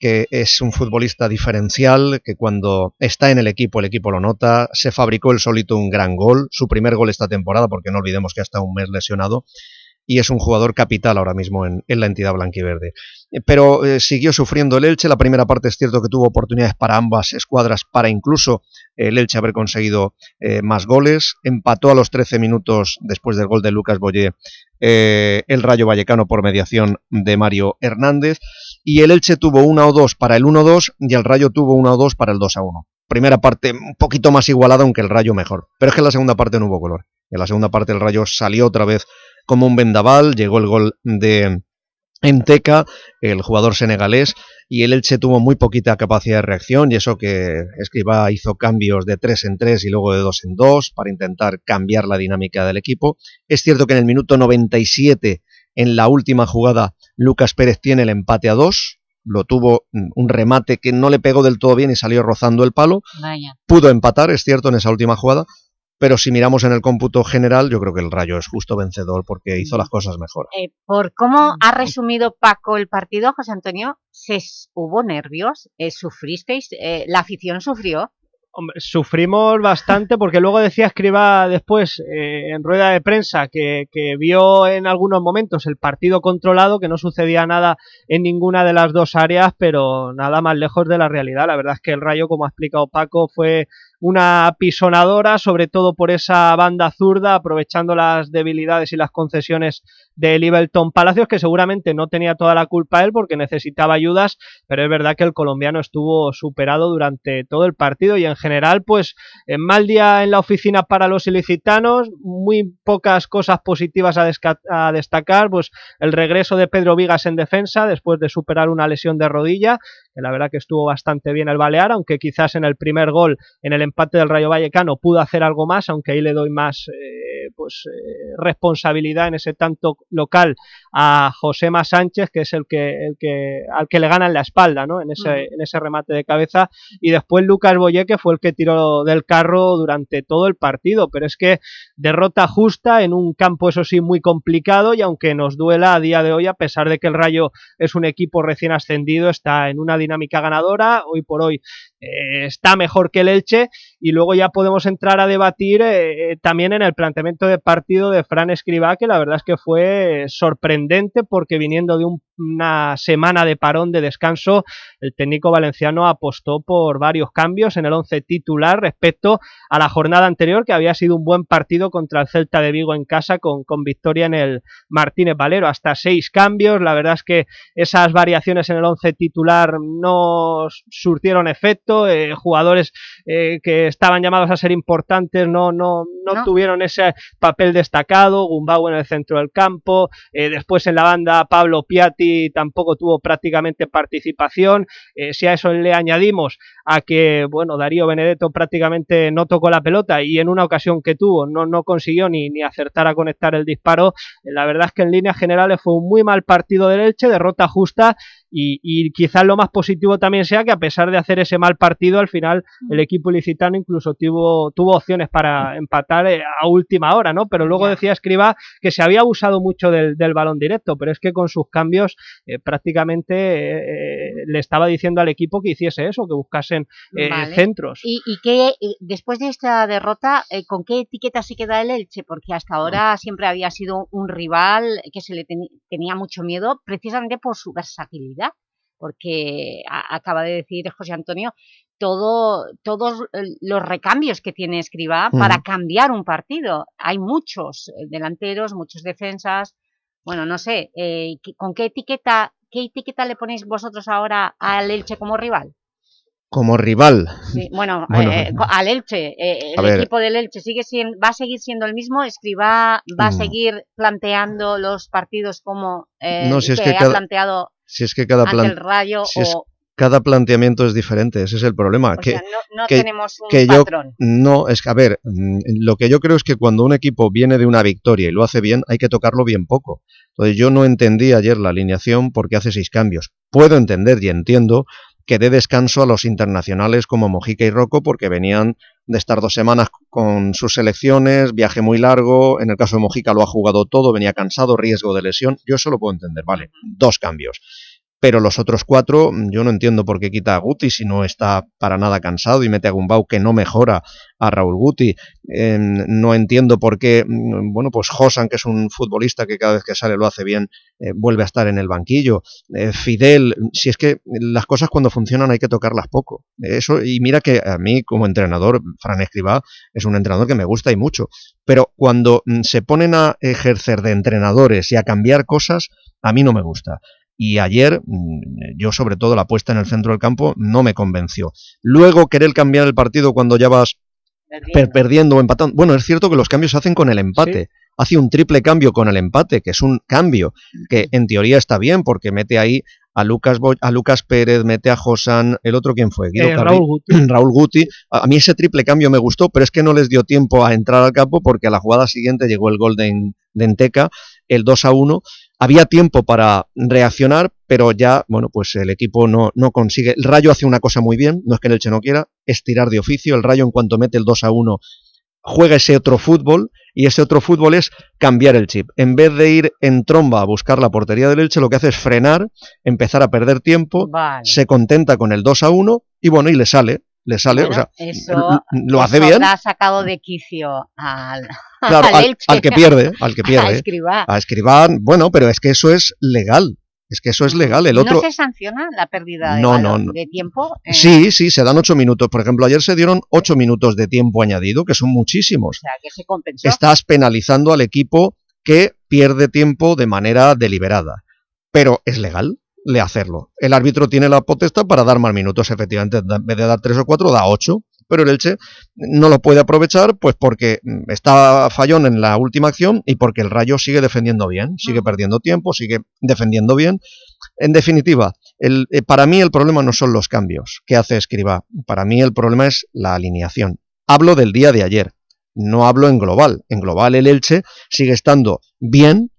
que es un futbolista diferencial, que cuando está en el equipo, el equipo lo nota, se fabricó el solito un gran gol, su primer gol esta temporada, porque no olvidemos que hasta un mes lesionado, y es un jugador capital ahora mismo en, la entidad blanquiverde. Eh, Pero eh, siguió sufriendo el Elche, la primera parte es cierto que tuvo oportunidades para ambas escuadras, para incluso el Elche haber conseguido eh, más goles, empató a los 13 minutos después del gol de Lucas Boyé eh, el Rayo Vallecano por mediación de Mario Hernández, y el Elche tuvo una o dos para el 1-2 y el Rayo tuvo una o dos para el 2-1. Primera parte un poquito más igualada, aunque el Rayo mejor. Pero es que en la segunda parte no hubo color. En la segunda parte el Rayo salió otra vez como un vendaval, llegó el gol de Enteca, el jugador senegalés, y el Elche tuvo muy poquita capacidad de reacción, y eso que Escribá hizo cambios de 3 en 3 y luego de 2 en 2 para intentar cambiar la dinámica del equipo. Es cierto que en el minuto 97, en la última jugada, Lucas Pérez tiene el empate a 2, lo tuvo mm, un remate que no le pegó del todo bien y salió rozando el palo, Vaya. pudo empatar, es cierto, en esa última jugada, pero si miramos en el cómputo general, yo creo que el Rayo es justo vencedor porque hizo las cosas mejor. Eh, por cómo ha resumido Paco el partido, José Antonio, ¿se hubo nervios? Eh, ¿Sufristeis? Eh, ¿La afición sufrió? Hombre, sufrimos bastante porque luego decía Escriba después eh, en rueda de prensa que, que vio en algunos momentos el partido controlado, que no sucedía nada en ninguna de las dos áreas, pero nada más lejos de la realidad. La verdad es que el Rayo, como ha explicado Paco, fue una pisonadora, sobre todo por esa banda zurda, aprovechando las debilidades y las concesiones de Livelton Palacios, que seguramente no tenía toda la culpa él porque necesitaba ayudas, pero es verdad que el colombiano estuvo superado durante todo el partido y en general, pues, en mal día en la oficina para los ilicitanos, muy pocas cosas positivas a, destacar, pues el regreso de Pedro Vigas en defensa después de superar una lesión de rodilla, la verdad que estuvo bastante bien el Balear, aunque quizás en el primer gol, en el empate del Rayo Vallecano, pudo hacer algo más, aunque ahí le doy más eh, pues, eh, responsabilidad en ese tanto local a Josema Sánchez, que es el que, el que al que le gana en la espalda, ¿no? En ese, en ese remate de cabeza, y después Lucas Boye, que fue el que tiró del carro durante todo el partido, pero es que derrota justa en un campo, eso sí, muy complicado, y aunque nos duela a día de hoy, a pesar de que el Rayo es un equipo recién ascendido, está en una dinámica ganadora, hoy por hoy eh, está mejor que el Elche, y luego ya podemos entrar a debatir eh, también en el planteamiento de partido de Fran Escribá, que la verdad es que fue sorprendente porque viniendo de una semana de parón de descanso, el técnico valenciano apostó por varios cambios en el once titular respecto a la jornada anterior, que había sido un buen partido contra el Celta de Vigo en casa con, con victoria en el Martínez Valero, hasta seis cambios, la verdad es que esas variaciones en el once titular no surtieron efecto, eh, jugadores eh, que estaban llamados a ser importantes no, no, no, No. tuvieron ese papel destacado, Gumbau en el centro del campo, eh, después en la banda Pablo Piatti tampoco tuvo prácticamente participación, eh, si a eso le añadimos a que, bueno, Darío Benedetto prácticamente no tocó la pelota y en una ocasión que tuvo no, no consiguió ni, ni acertar a conectar el disparo, la verdad es que en líneas generales fue un muy mal partido del Elche, derrota justa y, y quizás lo más positivo también sea que a pesar de hacer ese mal partido, al final el equipo ilicitano incluso tuvo, tuvo opciones para empatar eh, a última hora, ¿no? Pero luego decía Escriba que se había abusado mucho del, del balón directo, pero es que con sus cambios eh, prácticamente eh, eh, le estaba diciendo al equipo que hiciese eso, que buscasen eh, Vale. centros. ¿Y, y qué, y después de esta derrota, con qué etiqueta se queda el Elche? Porque hasta ahora siempre había sido un rival que se le teni- tenía mucho miedo precisamente por su versatilidad, porque acaba de decir José Antonio todo, todos los recambios que tiene Escribá para cambiar un partido. Hay muchos eh, delanteros, muchos defensas, bueno, no sé, eh, ¿qué- ¿con qué etiqueta, qué etiqueta le ponéis vosotros ahora al Elche como rival? Como rival, Sí, bueno, Bueno, eh, co- al Elche, eh, el ver. equipo del Elche sigue siendo, va a seguir siendo el mismo, Escribá va a Mm. seguir planteando los partidos como eh, No, si es que, que ha cada- planteado si es que cada, plan- el Rayo si es- o, cada planteamiento es diferente, ese es el problema. o que, sea, no, no que- tenemos un que yo, patrón. No, es que, a ver, mm, lo que yo creo es que cuando un equipo viene de una victoria y lo hace bien, hay que tocarlo bien poco. Entonces yo no entendí ayer la alineación porque hace seis cambios. Puedo entender y entiendo que dé descanso a los internacionales como Mojica y Rocco porque venían de estar dos semanas con sus selecciones, viaje muy largo, en el caso de Mojica lo ha jugado todo, venía cansado, riesgo de lesión, yo eso lo puedo entender, vale, dos cambios. Pero los otros cuatro, mm, yo no entiendo por qué quita a Guti si no está para nada cansado y mete a Gumbau que no mejora a Raúl Guti. Eh, no entiendo por qué, mm, bueno, pues Josan, que es un futbolista que cada vez que sale lo hace bien, eh, vuelve a estar en el banquillo. Eh, Fidel, si es que las cosas cuando funcionan hay que tocarlas poco. Eso, y mira que a mí como entrenador, Fran Escribá es un entrenador que me gusta y mucho, pero cuando mm, se ponen a ejercer de entrenadores y a cambiar cosas, a mí no me gusta. Y ayer, mm, yo sobre todo la puesta en el centro del campo no me convenció. Luego querer cambiar el partido cuando ya vas per- perdiendo o empatando. Bueno, es cierto que los cambios se hacen con el empate. Hace un triple cambio con el empate, que es un cambio que en teoría está bien porque mete ahí a Lucas, Bo- a Lucas Pérez, mete a Josan, el otro quién fue, Guido Eh, Raúl Guti. Raúl Guti. A a mí ese triple cambio me gustó, pero es que no les dio tiempo a entrar al campo porque a la jugada siguiente llegó el gol de, En- de Enteca, el 2 a 1. Había tiempo para reaccionar, pero ya, bueno, pues el equipo no, no consigue. El Rayo hace una cosa muy bien, no es que el Elche no quiera, es tirar de oficio. El Rayo en cuanto mete el 2 a 1 juega ese otro fútbol y ese otro fútbol es cambiar el chip. En vez de ir en tromba a buscar la portería del Elche, lo que hace es frenar, empezar a perder tiempo, Vale. se contenta con el 2 a 1 y bueno, y le sale, le sale, Bueno, o sea, eso, lo hace eso bien. habrá sacado de quicio al, Claro, al que pierde, al que a pierde. A Escribán, bueno, pero es que eso es legal. Es que eso es legal. El otro, ¿No se sanciona la pérdida de, No, no, no. de tiempo? Eh, Sí, sí, se dan ocho minutos. Por ejemplo, ayer se dieron ocho minutos de tiempo añadido, que son muchísimos. O sea, que se compensó. Estás penalizando al equipo que pierde tiempo de manera deliberada. Pero es legal le hacerlo. El árbitro tiene la potestad para dar más minutos, efectivamente. En vez de dar tres o cuatro, da ocho. Pero el Elche no lo puede aprovechar pues porque mm, está fallón en la última acción y porque el Rayo sigue defendiendo bien, sigue perdiendo tiempo, sigue defendiendo bien. En definitiva, el, eh, para mí el problema no son los cambios que hace Escribá, para mí el problema es la alineación. Hablo del día de ayer, no hablo en global. En global el Elche sigue estando bien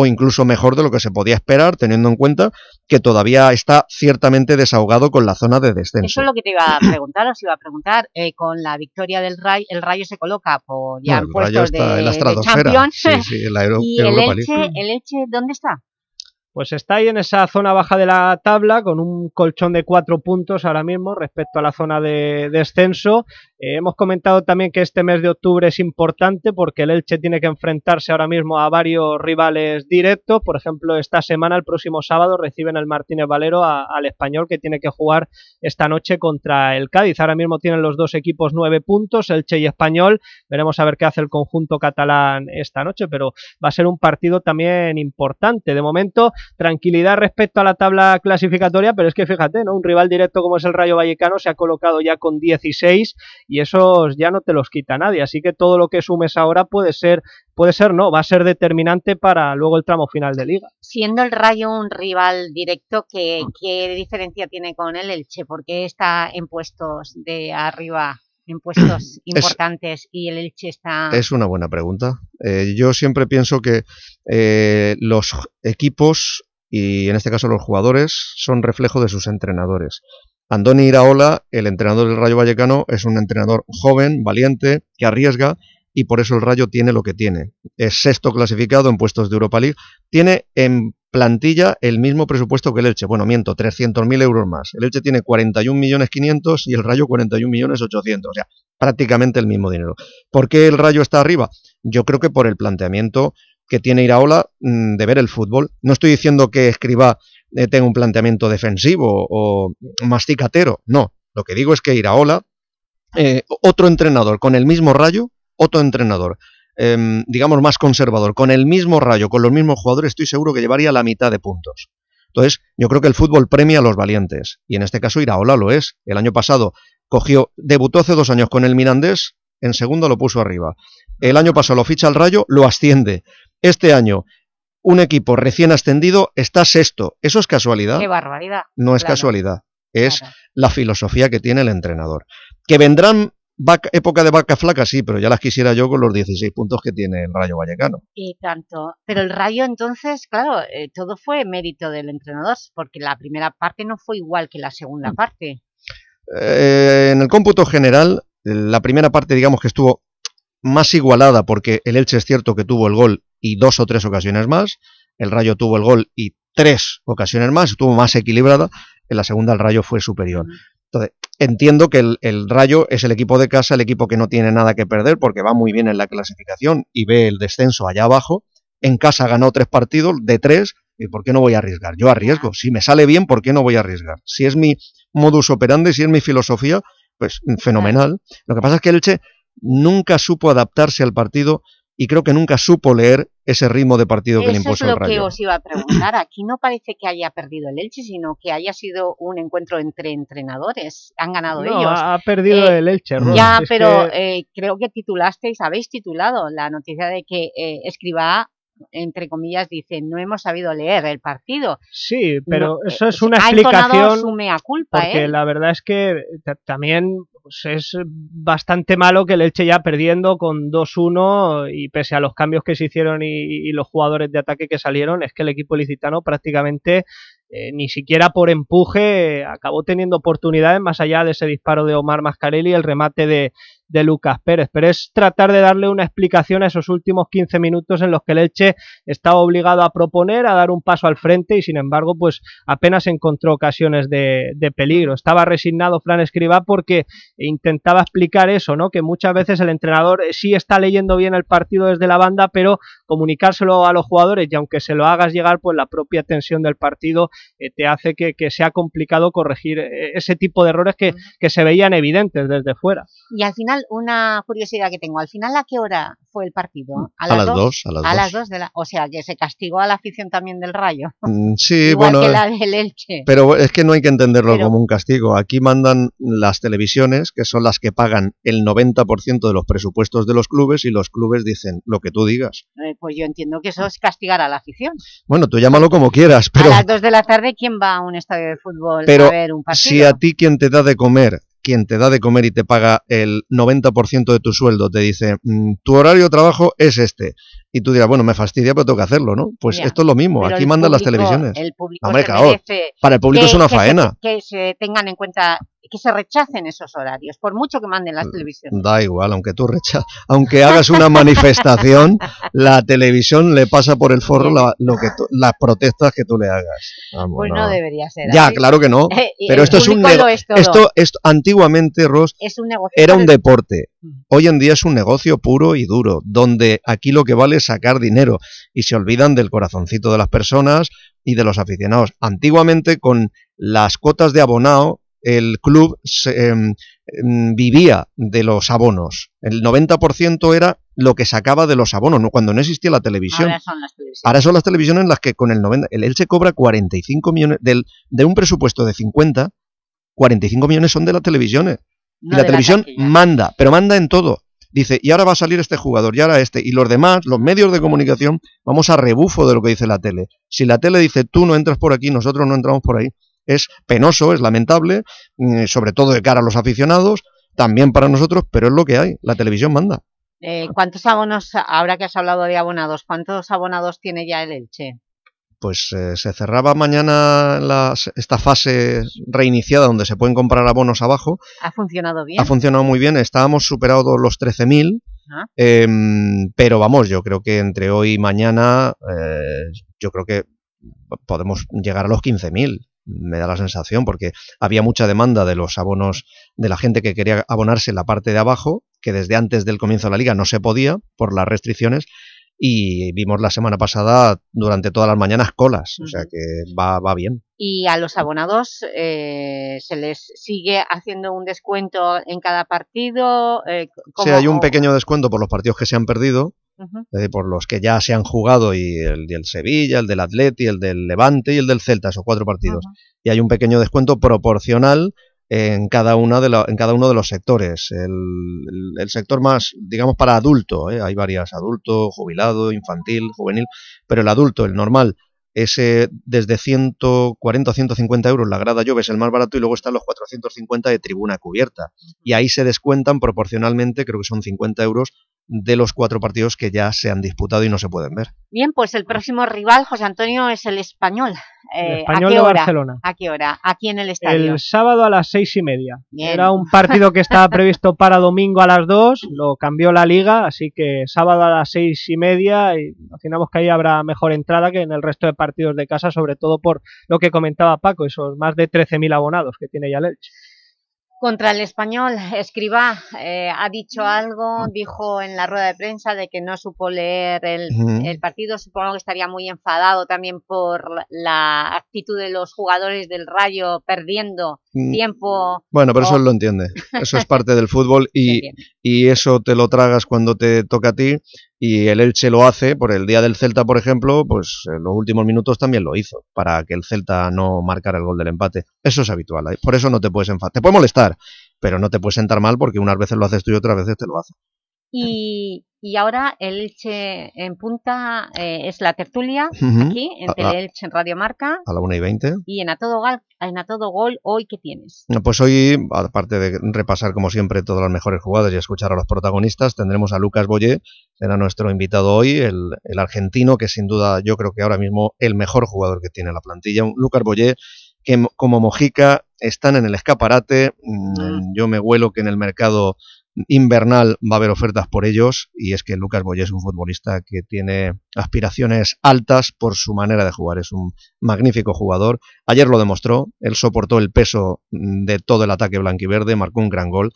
o incluso mejor de lo que se podía esperar, teniendo en cuenta que todavía está ciertamente desahogado con la zona de descenso. Eso es lo que te iba a preguntar, os iba a preguntar. Eh, con la victoria del Rayo, el Rayo se coloca por ya No, en el Rayo puestos está de, en la de. Champions. Sí, sí, en la Euro- ¿Y el. Elche, el Elche dónde está? Pues está ahí en esa zona baja de la tabla con un colchón de cuatro puntos ahora mismo respecto a la zona de descenso. Eh, hemos comentado también que este mes de octubre es importante porque el Elche tiene que enfrentarse ahora mismo a varios rivales directos. Por ejemplo, esta semana, el próximo sábado, reciben el Martínez Valero al Español que tiene que jugar esta noche contra el Cádiz. Ahora mismo tienen los dos equipos nueve puntos, Elche y Español. Veremos a ver qué hace el conjunto catalán esta noche, pero va a ser un partido también importante. De momento, tranquilidad respecto a la tabla clasificatoria, pero es que fíjate, ¿no? Un rival directo como es el Rayo Vallecano se ha colocado ya con 16 y esos ya no te los quita nadie, así que todo lo que sumes ahora puede ser, puede ser no, va a ser determinante para luego el tramo final de liga. Siendo el Rayo un rival directo, ¿qué, qué diferencia tiene con el Elche? ¿Por qué está en puestos de arriba, en puestos importantes y el Elche está...? Es una buena pregunta. Eh, yo siempre pienso que eh, los equipos, y en este caso los jugadores, son reflejo de sus entrenadores. Andoni Iraola, el entrenador del Rayo Vallecano, es un entrenador joven, valiente, que arriesga, y por eso el Rayo tiene lo que tiene. Es sexto clasificado en puestos de Europa League. Tiene en plantilla el mismo presupuesto que el Elche. Bueno, miento, 300.000 euros más. El Elche tiene 41.500.000 y el Rayo 41.800.000. O sea, prácticamente el mismo dinero. ¿Por qué el Rayo está arriba? Yo creo que por el planteamiento que tiene Iraola mm, de ver el fútbol. No estoy diciendo que Escribá eh, tenga un planteamiento defensivo o masticatero, no. Lo que digo es que Iraola, eh, otro entrenador con el mismo Rayo, otro entrenador, em, digamos más conservador, con el mismo Rayo, con los mismos jugadores, estoy seguro que llevaría la mitad de puntos. Entonces, yo creo que el fútbol premia a los valientes, y en este caso Iraola lo es. El año pasado cogió, debutó hace dos años con el Mirandés, en segundo lo puso arriba. El año pasado lo ficha al Rayo, lo asciende. Este año, un equipo recién ascendido está sexto. ¿Eso es casualidad? ¡Qué barbaridad! No es Claro. casualidad, es la filosofía que tiene el entrenador. Que vendrán vaca- época de vaca flaca, sí, pero ya las quisiera yo con los 16 puntos que tiene el Rayo Vallecano. Y tanto. Pero el Rayo entonces, claro, eh, todo fue mérito del entrenador, porque la primera parte no fue igual que la Mm. segunda parte. Eh, en el cómputo general, la primera parte digamos que estuvo más igualada porque el Elche es cierto que tuvo el gol y dos o tres ocasiones más, el Rayo tuvo el gol y tres ocasiones más, estuvo más equilibrada, en la segunda el Rayo fue superior. Entonces, entiendo que el, el Rayo es el equipo de casa, el equipo que no tiene nada que perder porque va muy bien en la clasificación y ve el descenso allá abajo. En casa ganó tres partidos de tres, ¿y por qué no voy a arriesgar? Yo arriesgo. Si me sale bien, ¿por qué no voy a arriesgar? Si es mi modus operandi, si es mi filosofía, pues fenomenal. Lo que pasa es que Elche nunca supo adaptarse al partido y creo que nunca supo leer ese ritmo de partido que le Eso es impuso el lo que Rayo. os iba a preguntar. Aquí no parece que haya perdido el Elche, sino que haya sido un encuentro entre entrenadores. Han ganado No, ellos. ha perdido Eh, el Elche, Ros. Ya, Es pero que- eh, creo que titulasteis, habéis titulado la noticia de que eh, Escribá, entre comillas, dice no hemos sabido leer el partido. Sí, pero No, eso eh, es una ha entonado explicación su mea culpa, porque ¿eh? la verdad es que ta- también pues, es bastante malo que el Elche ya perdiendo con 2-1 y pese a los cambios que se hicieron y, los jugadores de ataque que salieron, es que el equipo licitano prácticamente eh, ni siquiera por empuje eh, acabó teniendo oportunidades más allá de ese disparo de Omar Mascarelli el remate de, de Lucas Pérez, pero es tratar de darle una explicación a esos últimos 15 minutos en los que el Elche estaba obligado a proponer, a dar un paso al frente y sin embargo pues apenas encontró ocasiones de, de peligro. Estaba resignado Fran Escribá porque intentaba explicar eso, ¿no? que muchas veces el entrenador sí está leyendo bien el partido desde la banda, pero comunicárselo a los jugadores y aunque se lo hagas llegar, pues la propia tensión del partido eh, te hace que, que sea complicado corregir eh, ese tipo de errores que, que se veían evidentes desde fuera. Y al final, una curiosidad que tengo, ¿al final a qué hora fue el partido? A las dos, a las dos. dos de la, o sea, que se castigó a la afición también del Rayo. Mm, Sí, Igual bueno, que la del Elche. pero es que no hay que entenderlo Pero- como un castigo. Aquí mandan las televisiones, que son las que pagan el 90% de los presupuestos de los clubes, y los clubes dicen lo que tú digas. Eh, pues yo entiendo que eso es castigar a la afición. Bueno, tú llámalo como quieras, pero, a las 2 de la tarde, ¿quién va a un estadio de fútbol pero a ver un partido? si a ti quien te da de comer, quien te da de comer y te paga el 90% de tu sueldo, te dice, "Mm, tu horario de trabajo es este, y tú dirás, bueno, me fastidia, pero tengo que hacerlo, ¿no? Pues esto es lo mismo, aquí mandan las televisiones. El público Hombre, se merece para el público que- es una que se- faena. que se tengan en cuenta, que se rechacen esos horarios, por mucho que manden las televisiones. Da igual, aunque tú recha aunque hagas una manifestación, la televisión le pasa por el forro la- lo que tú- las protestas que tú le hagas. Vamos, Pues no debería ser Ya, así. claro que no. Pero esto es un es esto, esto antiguamente, Ross, Es un negocio era un deporte. Hoy en día es un negocio puro y duro, donde aquí lo que vale es sacar dinero y se olvidan del corazoncito de las personas y de los aficionados. Antiguamente, con las cuotas de abonado, el club se, em, em, vivía de los abonos. El 90% era lo que sacaba de los abonos, ¿no? cuando no existía la televisión. Ahora son las televisiones. Ahora son las televisiones las que con el 90... El Elche cobra 45 millones... Del, de un presupuesto de 50, 45 millones son de las televisiones. No y la televisión manda, pero manda en todo. Dice, y ahora va a salir este jugador, y ahora este. Y los demás, los medios de comunicación, vamos a rebufo de lo que dice la tele. Si la tele dice, tú no entras por aquí, nosotros no entramos por ahí, es penoso, es lamentable, mm, sobre todo de cara a los aficionados, también para nosotros, pero es lo que hay. La televisión manda. Eh, ¿Cuántos abonos, ahora que has hablado de abonados, cuántos abonados tiene ya el Elche? pues eh, se cerraba mañana esta fase reiniciada donde se pueden comprar abonos abajo. ¿Ha funcionado bien? Ha funcionado muy bien, estábamos superados los 13.000, Ah. em, pero vamos, yo creo que entre hoy y mañana, eh, yo creo que podemos llegar a los 15.000, me da la sensación, porque había mucha demanda de los abonos de la gente que quería abonarse en la parte de abajo, que desde antes del comienzo de la liga no se podía por las restricciones, y vimos la semana pasada durante todas las mañanas colas, o sea que va, va bien. ¿Y a los abonados eh, se les sigue haciendo un descuento en cada partido? Eh, Sí, ¿cómo- hay un pequeño descuento por los partidos que se han perdido, Ujú. eh, por los que ya se han jugado, y el del Sevilla, el del Atleti, el del Levante y el del Celta, esos cuatro partidos. Y hay un pequeño descuento proporcional en cada, una de la- en cada uno de los sectores. El, sector más, digamos, para adulto, ¿eh? hay varias, adulto, jubilado, infantil, juvenil, pero el adulto, el normal, ese desde 140 o 150 euros la grada Llove es el más barato y luego están los 450 de tribuna cubierta. Y ahí se descuentan proporcionalmente, creo que son 50 euros, de los cuatro partidos que ya se han disputado y no se pueden ver. Bien, pues el próximo rival, José Antonio, es el Español. Eh, Español ¿A qué de hora? Barcelona. ¿A qué hora? Aquí en el estadio. El sábado a las seis y media. Bien. Era un partido que estaba previsto para domingo a las dos, lo cambió la liga, así que sábado a las seis y media y imaginamos que ahí habrá mejor entrada que en el resto de partidos de casa, sobre todo por lo que comentaba Paco, esos más de 13.000 abonados que tiene ya el Elche. Contra el Español, Escribá eh, ha dicho algo, dijo en la rueda de prensa de que no supo leer el, partido, supongo que estaría muy enfadado también por la actitud de los jugadores del Rayo perdiendo Mm. tiempo. Bueno, pero eso o- él lo entiende. Eso es parte del fútbol y, y eso te lo tragas cuando te toca a ti y el Elche lo hace. Por el día del Celta, por ejemplo, pues en los últimos minutos también lo hizo para que el Celta no marcara el gol del empate. Eso es habitual. ¿eh? Por eso no te puedes enfadar. Te puede molestar, pero no te puedes sentar mal porque unas veces lo haces tú y otras veces te lo hace. Y, y ahora el Elche en punta eh, es la tertulia aquí en Teleelche en Radio Marca A la 1 y 20. y en a, todo gal- en a todo gol hoy ¿qué tienes? Pues hoy, aparte de repasar como siempre todas las mejores jugadas y escuchar a los protagonistas, tendremos a Lucas Boyé, será nuestro invitado hoy, el, el argentino, que sin duda yo creo que ahora mismo el mejor jugador que tiene la plantilla. Lucas Boyé que como Mojica están en el escaparate, mm, yo me huelo que en el mercado invernal va a haber ofertas por ellos y es que Lucas Boyé es un futbolista que tiene aspiraciones altas por su manera de jugar, es un magnífico jugador. Ayer lo demostró, él soportó el peso mm, de todo el ataque blanquiverde, marcó un gran gol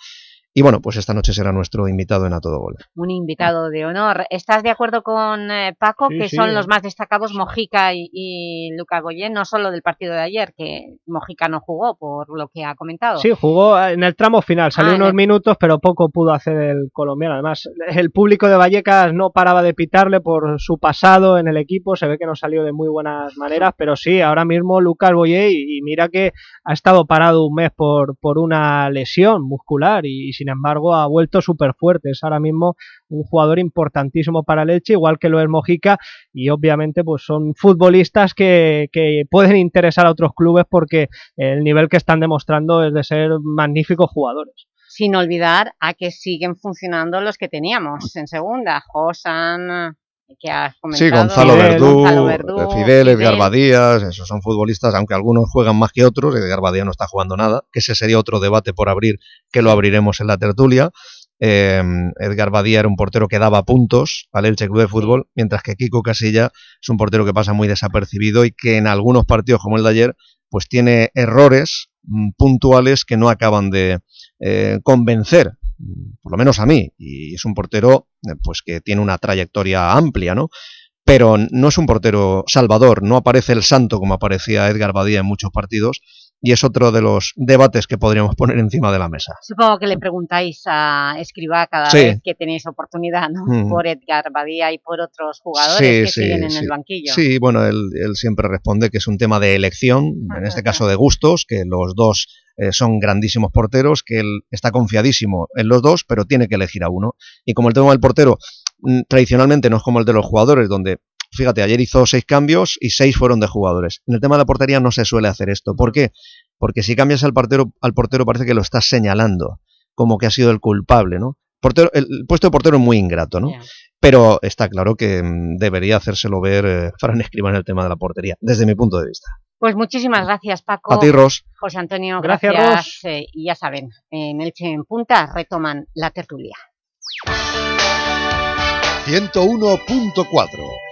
y bueno, pues esta noche será nuestro invitado en A Todo Gol. Un invitado de honor. ¿Estás de acuerdo con eh, Paco Sí, que sí. son los más destacados Mojica y, y Lucas Boyé, no solo del partido de ayer, que Mojica no jugó por lo que ha comentado? Sí, jugó en el tramo final, salió Ah, unos el- minutos, pero poco pudo hacer el colombiano. Además, el público de Vallecas no paraba de pitarle por su pasado en el equipo, se ve que no salió de muy buenas maneras, pero sí, ahora mismo Lucas Boyé, y, y mira que ha estado parado un mes por, por una lesión muscular y, sin embargo ha vuelto súper fuerte. Es ahora mismo un jugador importantísimo para el Elche, igual que lo es Mojica, y obviamente pues son futbolistas que, que pueden interesar a otros clubes porque el nivel que están demostrando es de ser magníficos jugadores. Sin olvidar a que siguen funcionando los que teníamos en segunda, Josan que has comentado. Sí, Gonzalo Fidel, Verdú, Gonzalo Verdú, eh, Fidel, Edgar. Badías, esos son futbolistas, aunque algunos juegan más que otros, Edgar Badía no está jugando nada, que ese sería otro debate por abrir, que lo abriremos en la tertulia. Eh, Edgar Badía era un portero que daba puntos al Elche Club de Fútbol, mientras que Kiko Casilla es un portero que pasa muy desapercibido y que en algunos partidos como el de ayer, pues tiene errores mm, puntuales que no acaban de eh, convencer, por lo menos a mí, y es un portero eh, pues que tiene una trayectoria amplia, ¿no? Pero no es un portero salvador, no aparece el santo como aparecía Edgar Badía en muchos partidos, y es otro de los debates que podríamos poner encima de la mesa. Supongo que le preguntáis a Escribá cada Sí. vez que tenéis oportunidad, ¿no? Mm. Por Edgar Badía y por otros jugadores que siguen en sí. el banquillo. Sí, bueno, él, él siempre responde que es un tema de elección, en este caso de gustos, que los dos eh, son grandísimos porteros, que él está confiadísimo en los dos, pero tiene que elegir a uno. Y como el tema del portero mm, tradicionalmente no es como el de los jugadores, donde, fíjate, ayer hizo seis cambios y seis fueron de jugadores. En el tema de la portería no se suele hacer esto. ¿Por qué? Porque si cambias al portero, al portero parece que lo estás señalando, como que ha sido el culpable, ¿no? Portero, el, puesto de portero es muy ingrato, ¿no? Pero está claro que mm, debería hacérselo ver eh, Fran Escribá en el tema de la portería, desde mi punto de vista. Pues muchísimas gracias, Paco. A ti, Ros. José Antonio, Gracias, gracias. Ros. eh, y ya saben, en Elche en Punta retoman la tertulia. 101.4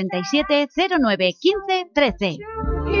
637 09 15 13.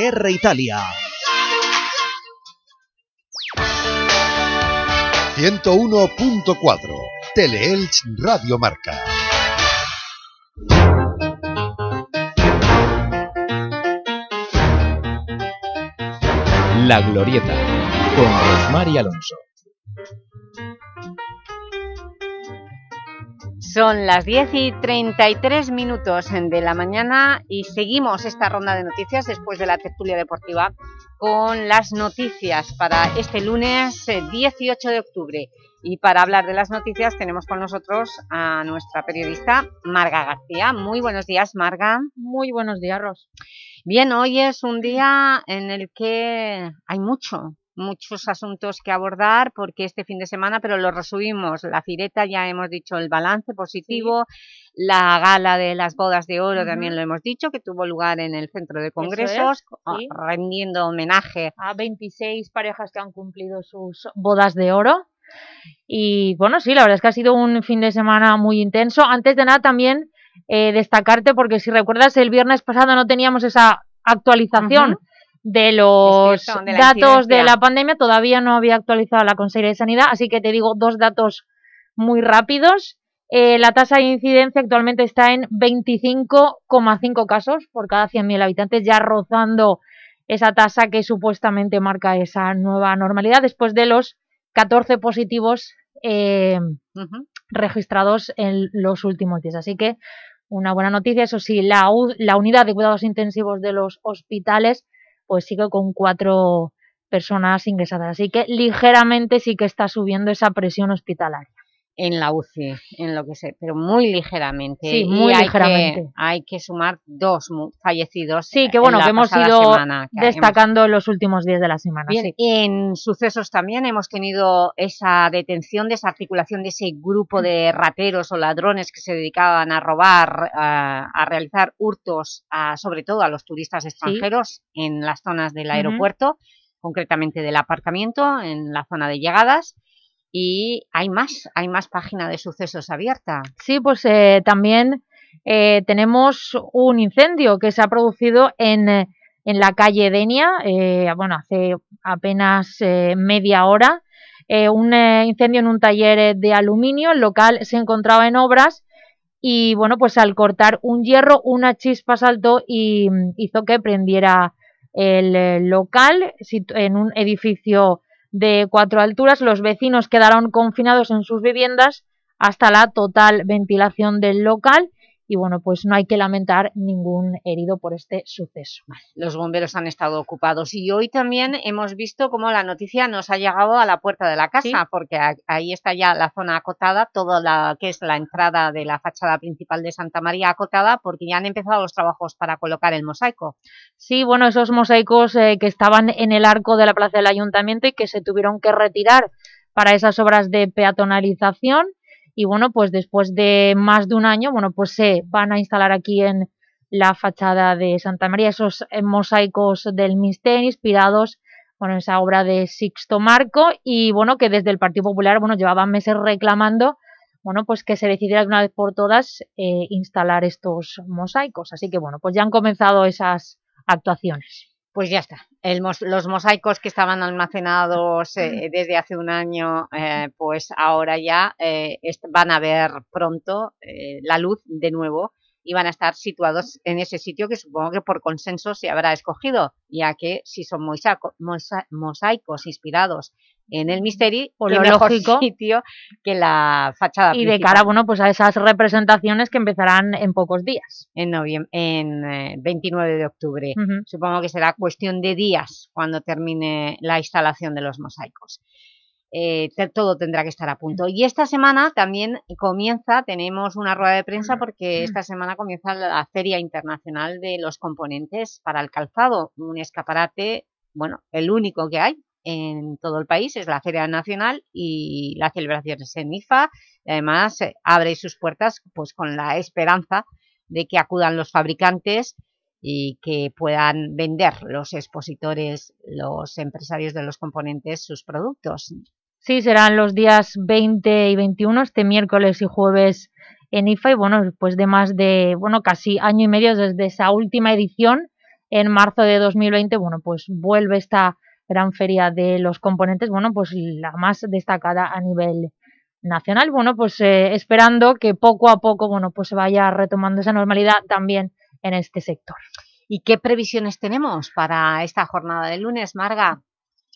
R Italia. 101.4 Teleelch Radio Marca. La Glorieta, con Rosmar y Alonso. Son las 10 y 33 minutos de la mañana y seguimos esta ronda de noticias después de la tertulia deportiva con las noticias para este lunes eh, 18 de octubre. Y para hablar de las noticias tenemos con nosotros a nuestra periodista Marga García. Muy buenos días, Marga. Muy buenos días, Ros. Bien, hoy es un día en el que hay mucho, muchos asuntos que abordar porque este fin de semana, pero lo resumimos, la fireta ya hemos dicho el balance positivo, la gala de las bodas de oro también lo hemos dicho, que tuvo lugar en el centro de Eso congresos, es, ah, sí. rendiendo homenaje A 26 parejas que han cumplido sus bodas de oro. Y bueno, sí, la verdad es que ha sido un fin de semana muy intenso. Antes de nada también eh, destacarte, porque si recuerdas el viernes pasado no teníamos esa actualización. De los cierto, de la datos de la pandemia, todavía no había actualizado la Consejería de Sanidad, así que te digo dos datos muy rápidos. Eh, la tasa de incidencia actualmente está en 25,5 casos por cada 100.000 habitantes, ya rozando esa tasa que supuestamente marca esa nueva normalidad después de los 14 positivos eh, registrados en los últimos días. Así que una buena noticia, eso sí, la, la unidad de cuidados intensivos de los hospitales pues sigue con cuatro personas ingresadas. Así que ligeramente sí que está subiendo esa presión hospitalaria en la UCI, en lo que sé, pero muy ligeramente. Sí, muy hay ligeramente. Que, hay que sumar dos fallecidos. Sí, que bueno, que hemos ido semana, que destacando en los últimos días de la semana. Bien, sí. en sucesos también hemos tenido esa detención, desarticulación de ese grupo de rateros o ladrones que se dedicaban a robar, a, a realizar hurtos, a, sobre todo a los turistas extranjeros en las zonas del aeropuerto, concretamente del aparcamiento, en la zona de llegadas. Y hay más, hay más página de sucesos abierta. Sí, pues eh, también eh, tenemos un incendio que se ha producido en, eh, en la calle Denia, eh, bueno, hace apenas media hora, un incendio en un taller de aluminio, el local se encontraba en obras y bueno, pues al cortar un hierro, una chispa saltó y mm, hizo que prendiera el local en un edificio de cuatro alturas. Los vecinos quedaron confinados en sus viviendas hasta la total ventilación del local y bueno, pues no hay que lamentar ningún herido por este suceso. Los bomberos han estado ocupados y hoy también hemos visto cómo la noticia nos ha llegado a la puerta de la casa, porque ahí está ya la zona acotada, toda la que es la entrada de la fachada principal de Santa María acotada, porque ya han empezado los trabajos para colocar el mosaico. Sí, bueno, esos mosaicos eh, que estaban en el arco de la plaza del ayuntamiento y que se tuvieron que retirar para esas obras de peatonalización y bueno, pues después de más de un año, bueno, pues se van a instalar aquí en la fachada de Santa María esos mosaicos del Mister inspirados bueno, en esa obra de Sixto Marco y bueno, que desde el Partido Popular, bueno, llevaban meses reclamando bueno, pues que se decidiera de una vez por todas eh, instalar estos mosaicos. Así que bueno, pues ya han comenzado esas actuaciones. Pues ya está. El mos- los mosaicos que estaban almacenados eh, desde hace un año, eh, pues ahora ya eh, van a ver pronto eh, la luz de nuevo y van a estar situados en ese sitio que supongo que por consenso se habrá escogido, ya que si son mosa- mosaicos inspirados en el Misteri, Por qué lo mejor lógico. sitio que la fachada Y de cara, bueno, pues a esas representaciones que empezarán en pocos días. en, en eh, 29 de octubre. Supongo que será cuestión de días cuando termine la instalación de los mosaicos. Eh, todo tendrá que estar a punto. Y esta semana también comienza, tenemos una rueda de prensa porque esta semana comienza la Feria Internacional de los Componentes para el Calzado, un escaparate, bueno, el único que hay en todo el país, es la Feria Nacional y la celebración es en IFA, y además eh, abre sus puertas pues con la esperanza de que acudan los fabricantes y que puedan vender los expositores, los empresarios de los componentes sus productos. Sí, serán los días 20 y 21, este miércoles y jueves en IFA y bueno, después de más de, bueno, casi año y medio desde esa última edición en marzo de 2020, bueno, pues vuelve esta gran feria de los componentes, bueno, pues la más destacada a nivel nacional, bueno, pues eh, esperando que poco a poco, bueno, pues se vaya retomando esa normalidad también en este sector. ¿Y qué previsiones tenemos para esta jornada de lunes, Marga?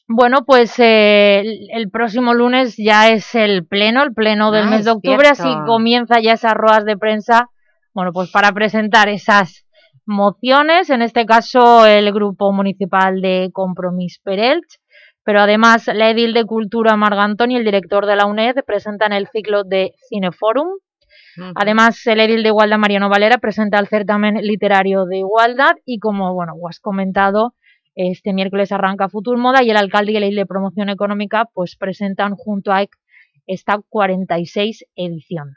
Bueno, pues eh, el, el próximo lunes ya es el pleno, el pleno del Ah, mes de octubre, así comienza ya esas ruedas de prensa, bueno, pues para presentar esas mociones, en este caso el Grupo Municipal de Compromís Perelch, pero además la edil de Cultura Marga Antón y el director de la UNED presentan el ciclo de Cineforum. Además, el edil de Igualdad, Mariano Valera, presenta el certamen literario de Igualdad y como, bueno, has comentado, este miércoles arranca Futur Moda y el alcalde y el edil de Promoción Económica pues presentan junto a EC esta 46 edición.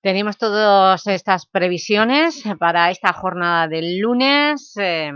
Tenemos todas estas previsiones para esta jornada del lunes. eh,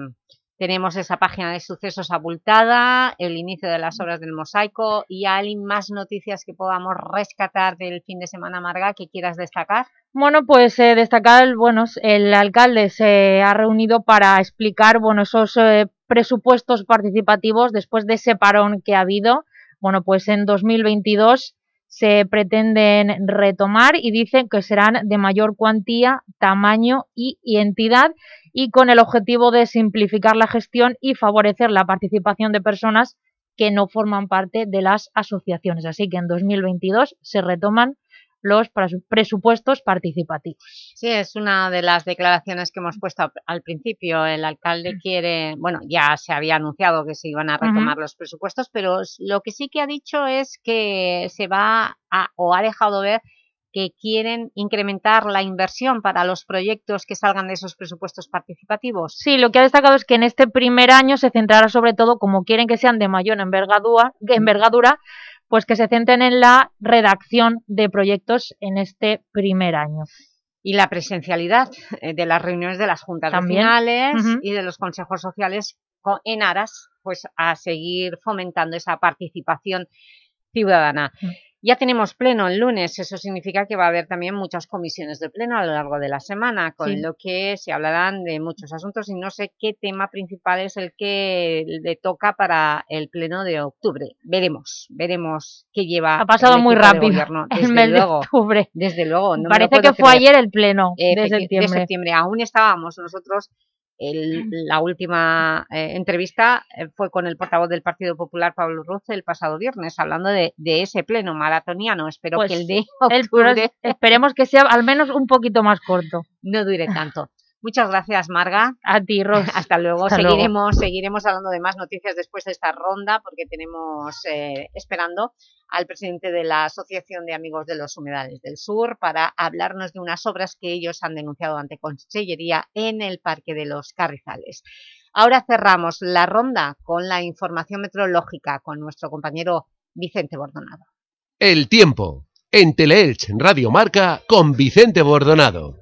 tenemos esa página de sucesos abultada, el inicio de las obras del mosaico y hay más noticias que podamos rescatar del fin de semana, Marga, que quieras destacar. Bueno, pues eh, destacar, bueno, el alcalde se ha reunido para explicar, bueno, esos eh, presupuestos participativos después de ese parón que ha habido. Bueno, pues en 2022 se pretenden retomar y dicen que serán de mayor cuantía, tamaño y, entidad y con el objetivo de simplificar la gestión y favorecer la participación de personas que no forman parte de las asociaciones. Así que en 2022 se retoman los presupuestos participativos. Sí, es una de las declaraciones que hemos puesto al principio. El alcalde quiere, bueno, ya se había anunciado que se iban a retomar los presupuestos, pero lo que sí que ha dicho es que se va a, o ha dejado ver que quieren incrementar la inversión para los proyectos que salgan de esos presupuestos participativos. Sí, lo que ha destacado es que en este primer año se centrará sobre todo, como quieren que sean de mayor envergadura, envergadura pues que se centren en la redacción de proyectos en este primer año. Y la presencialidad eh, de las reuniones de las juntas También. y de los consejos sociales en aras pues, a seguir fomentando esa participación ciudadana. Mm. Ya tenemos pleno el lunes, eso significa que va a haber también muchas comisiones de pleno a lo largo de la semana, con Sí. lo que se hablarán de muchos asuntos y no sé qué tema principal es el que le toca para el pleno de octubre. Veremos, veremos qué lleva Ha pasado el muy de rápido gobierno. el mes de luego, octubre. Desde luego. no Parece que fue creer. ayer el pleno de septiembre. de septiembre. Aún estábamos nosotros, el- la última eh, entrevista eh, fue con el portavoz del Partido Popular, Pablo Ruz, el pasado viernes, hablando de, de ese pleno maratoniano. Espero Pues que el de octubre esperemos que sea al menos un poquito más corto. no dure tanto. Muchas gracias, Marga. A ti, Ros. Hasta luego. Hasta luego. seguiremos, seguiremos hablando de más noticias después de esta ronda, porque tenemos eh, esperando al presidente de la Asociación de Amigos de los Humedales del Sur para hablarnos de unas obras que ellos han denunciado ante Consellería en el Parque de los Carrizales. Ahora cerramos la ronda con la información meteorológica con nuestro compañero Vicente Bordonado. El tiempo. En Teleelch Radio Marca con Vicente Bordonado.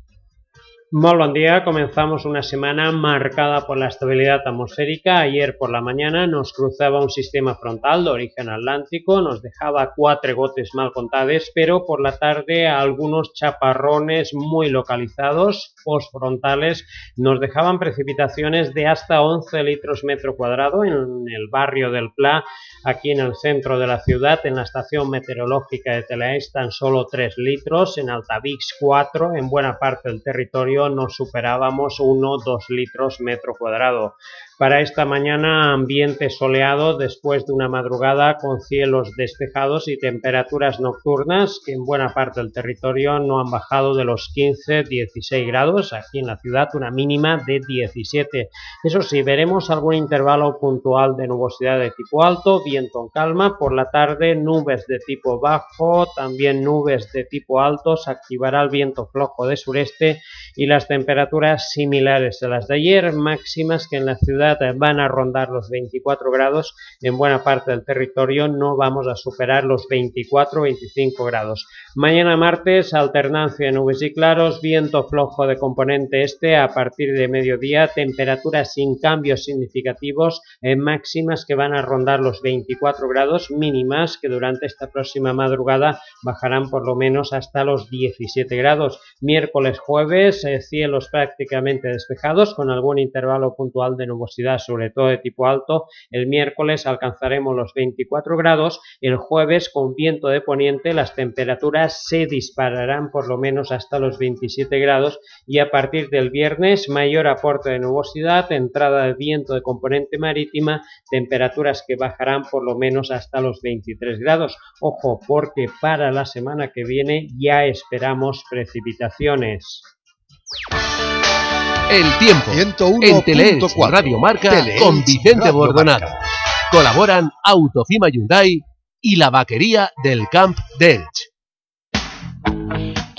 Muy buen día, comenzamos una semana marcada por la estabilidad atmosférica. Ayer por la mañana nos cruzaba un sistema frontal de origen atlántico, nos dejaba cuatro gotes mal contadas, pero por la tarde algunos chaparrones muy localizados, postfrontales, nos dejaban precipitaciones de hasta 11 litros metro cuadrado en el barrio del Pla, aquí en el centro de la ciudad, en la estación meteorológica de Telaes, tan solo 3 litros, en Altavix 4, en buena parte del territorio no superábamos 1-2 litros metro cuadrado. Para esta mañana ambiente soleado después de una madrugada con cielos despejados y temperaturas nocturnas que en buena parte del territorio no han bajado de los 15-16 grados, aquí en la ciudad una mínima de 17. Eso sí, veremos algún intervalo puntual de nubosidad de tipo alto, viento en calma, por la tarde nubes de tipo bajo, también nubes de tipo alto, se activará el viento flojo de sureste y las temperaturas similares a las de ayer, máximas que en la ciudad van a rondar los 24 grados, en buena parte del territorio no vamos a superar los 24-25 grados. Mañana martes, alternancia de nubes y claros, viento flojo de componente este a partir de mediodía, temperaturas sin cambios significativos, en máximas que van a rondar los 24 grados, mínimas que durante esta próxima madrugada bajarán por lo menos hasta los 17 grados. Miércoles, jueves, eh, cielos prácticamente despejados con algún intervalo puntual de nubosidad, sobre todo de tipo alto. El miércoles alcanzaremos los 24 grados, el jueves con viento de poniente las temperaturas se dispararán por lo menos hasta los 27 grados y a partir del viernes mayor aporte de nubosidad, entrada de viento de componente marítima, temperaturas que bajarán por lo menos hasta los 23 grados. Ojo, porque para la semana que viene ya esperamos precipitaciones. El tiempo. En Teleelch Radio Marca Teleelch con Vicente Radio Bordonado. Colaboran Autofima Hyundai y la vaquería del Camp de Elch.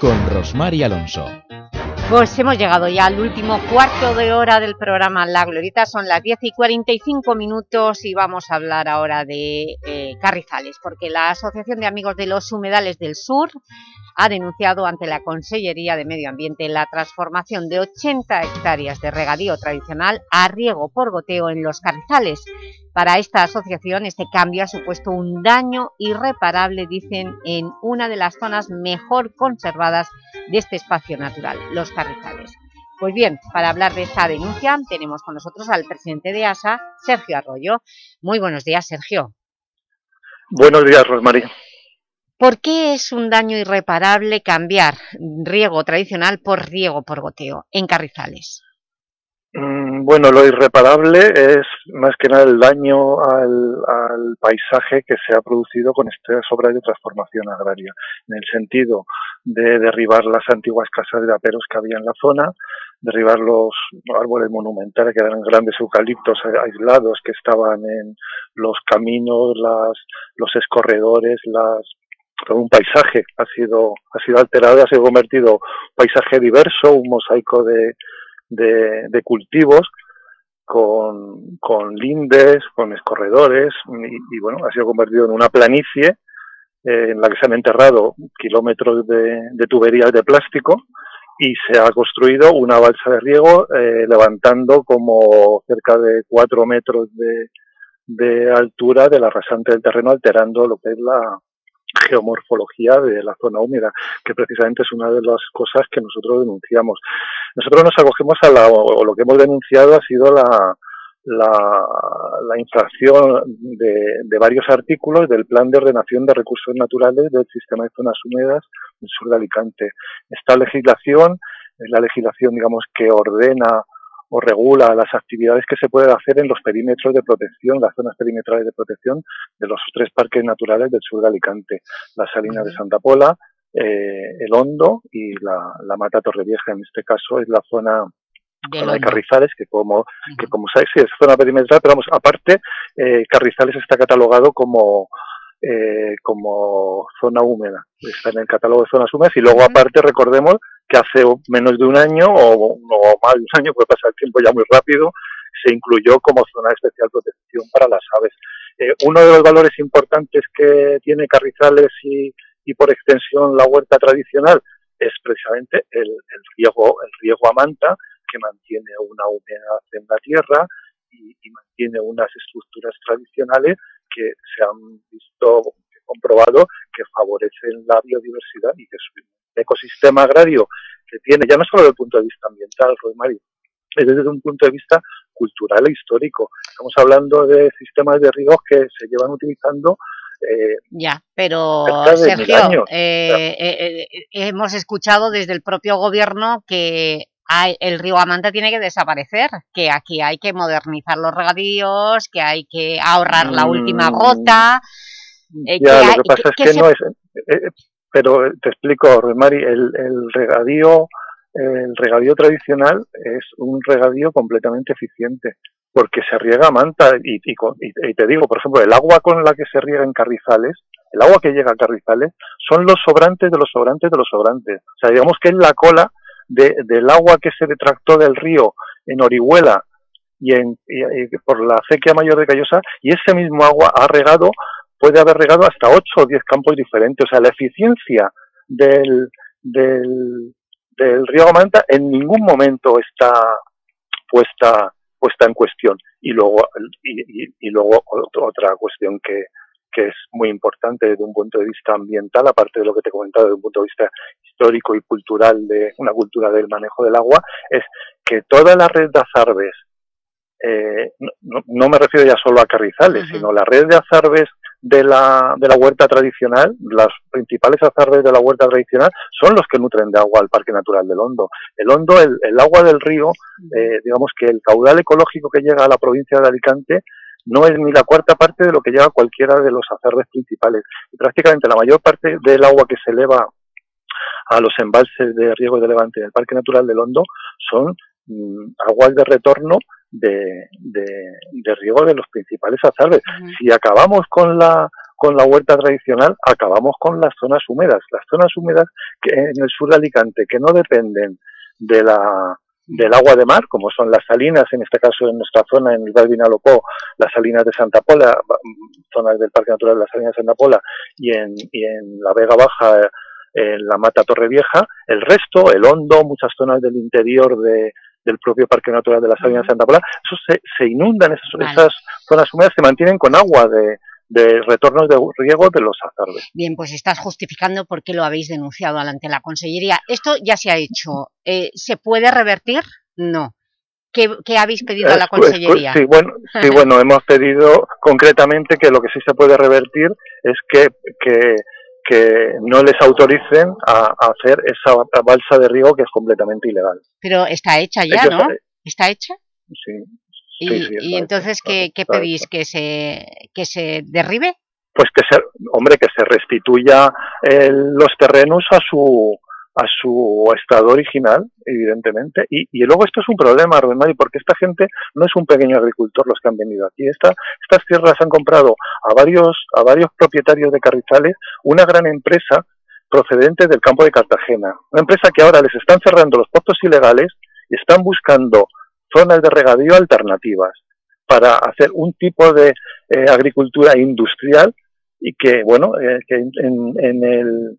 con Rosmar y Alonso. Pues hemos llegado ya al último cuarto de hora del programa La Glorita, son las 10 y 45 minutos y vamos a hablar ahora de eh, Carrizales, porque la Asociación de Amigos de los Humedales del Sur ha denunciado ante la Consellería de Medio Ambiente la transformación de 80 hectáreas de regadío tradicional a riego por goteo en los Carrizales. Para esta asociación este cambio ha supuesto un daño irreparable, dicen, en una de las zonas mejor conservadas de este espacio natural, los Carrizales. Pues bien, para hablar de esta denuncia tenemos con nosotros al presidente de ASA, Sergio Arroyo. Muy buenos días, Sergio. Buenos días, Rosmaría. ¿Por qué es un daño irreparable cambiar riego tradicional por riego por goteo en Carrizales? Mm, Bueno, lo irreparable es más que nada el daño al, paisaje que se ha producido con estas obras de transformación agraria, en el sentido de derribar las antiguas casas de aperos que había en la zona, derribar los árboles monumentales que eran grandes eucaliptos aislados que estaban en los caminos, las, los escorredores, las todo un paisaje ha sido ha sido alterado ha sido convertido un paisaje diverso, un mosaico de, de, cultivos con, con lindes, con escorredores y, bueno, ha sido convertido en una planicie eh, en la que se han enterrado kilómetros de, de tuberías de plástico y se ha construido una balsa de riego eh, levantando como cerca de cuatro metros de, de altura de la rasante del terreno, alterando lo que es la geomorfología de la zona húmeda, que precisamente es una de las cosas que nosotros denunciamos. Nosotros nos acogemos a la, o lo que hemos denunciado ha sido la, la, la infracción de, de, varios artículos del Plan de Ordenación de Recursos Naturales del Sistema de Zonas Húmedas del sur de Alicante. Esta legislación es la legislación, digamos, que ordena o regula las actividades que se pueden hacer en los perímetros de protección, las zonas perimetrales de protección de los tres parques naturales del sur de Alicante, las Salinas de Santa Pola, eh, el Hondo y la, la Mata Torrevieja, en este caso es la zona zona de Carrizales, que como, que como sabéis sí, es zona perimetral, pero vamos, aparte, eh, Carrizales está catalogado como, eh, como zona húmeda, está en el catálogo de zonas húmedas y luego aparte recordemos que hace menos de un año o, más de un año, puede pasar el tiempo ya muy rápido, se incluyó como zona de especial protección para las aves. Eh, uno de los valores importantes que tiene Carrizales y, y por extensión la huerta tradicional es precisamente el, el riego, el riego a manta, que mantiene una humedad en la tierra y, y, mantiene unas estructuras tradicionales que se han visto comprobado que favorecen la biodiversidad y que es un ecosistema agrario que tiene, ya no solo desde el punto de vista ambiental, Mario, es desde un punto de vista cultural e histórico. Estamos hablando de sistemas de ríos que se llevan utilizando eh, ya, pero Sergio, eh, eh, hemos escuchado desde el propio gobierno que hay, el río Amanta tiene que desaparecer, que aquí hay que modernizar los regadíos, que hay que ahorrar la última gota. Eh, ya, que lo que pasa es que, que no es... Eh, pero te explico, Mari, el, el regadío el regadío tradicional es un regadío completamente eficiente porque se riega manta y, y, y, te digo, por ejemplo, el agua con la que se riega en Carrizales, el agua que llega a Carrizales, son los sobrantes de los sobrantes de los sobrantes. O sea, digamos que es la cola de, del agua que se detractó del río en Orihuela y, en, y por la acequia mayor de Callosa, y ese mismo agua ha regado, puede haber regado hasta 8 o 10 campos diferentes. O sea, la eficiencia del, del, del riego manta en ningún momento está puesta puesta en cuestión. Y luego, y, y, luego otra cuestión que, que es muy importante desde un punto de vista ambiental, aparte de lo que te he comentado desde un punto de vista histórico y cultural de una cultura del manejo del agua, es que toda la red de azarbes, eh, no, no, me refiero ya solo a carrizales, sino la red de azarbes de la, de la huerta tradicional, las principales azarbes de la huerta tradicional son los que nutren de agua al Parque Natural del Hondo. El Hondo, el, agua del río, eh, digamos que el caudal ecológico que llega a la provincia de Alicante no es ni la cuarta parte de lo que llega cualquiera de los azarbes principales. Y prácticamente la mayor parte del agua que se eleva a los embalses de riego de levante del Parque Natural del Hondo son mm, aguas de retorno de, de, riego de los principales azarbes. Si acabamos con la con la huerta tradicional, acabamos con las zonas húmedas. Las zonas húmedas que en el sur de Alicante, que no dependen de la, del agua de mar, como son las salinas, en este caso en nuestra zona, en el Val Vinalopó, las salinas de Santa Pola, zonas del Parque Natural de las Salinas de Santa Pola, y en, y en la Vega Baja, en la Mata Torrevieja, el resto, el Hondo, muchas zonas del interior de, del propio Parque Natural de la Salinas de Santa Pola, eso se, se inundan, esas, esas zonas húmedas se mantienen con agua de, de retornos de riego de los azarbes. Bien, pues estás justificando por qué lo habéis denunciado ante la Consellería. Esto ya se ha hecho. Eh, ¿Se puede revertir? No. ¿Qué, habéis pedido a la Consellería? Sí, bueno, sí, bueno, hemos pedido concretamente que lo que sí se puede revertir es que, que que no les autoricen a, hacer esa balsa de riego que es completamente ilegal. Pero está hecha ya, ¿no? ¿Está hecha? Sí. ¿Y, entonces ¿qué, pedís? ¿Que se, ¿Que se derribe? Pues que se, hombre, que se restituya los terrenos a su, a su estado original, evidentemente. Y, y luego esto es un problema, Rubén porque esta gente no es un pequeño agricultor los que han venido aquí. Esta, estas tierras han comprado a varios, a varios propietarios de carrizales una gran empresa procedente del campo de Cartagena. Una empresa que ahora les están cerrando los pozos ilegales y están buscando zonas de regadío alternativas para hacer un tipo de eh, agricultura industrial y que, bueno, eh, que en, en, el,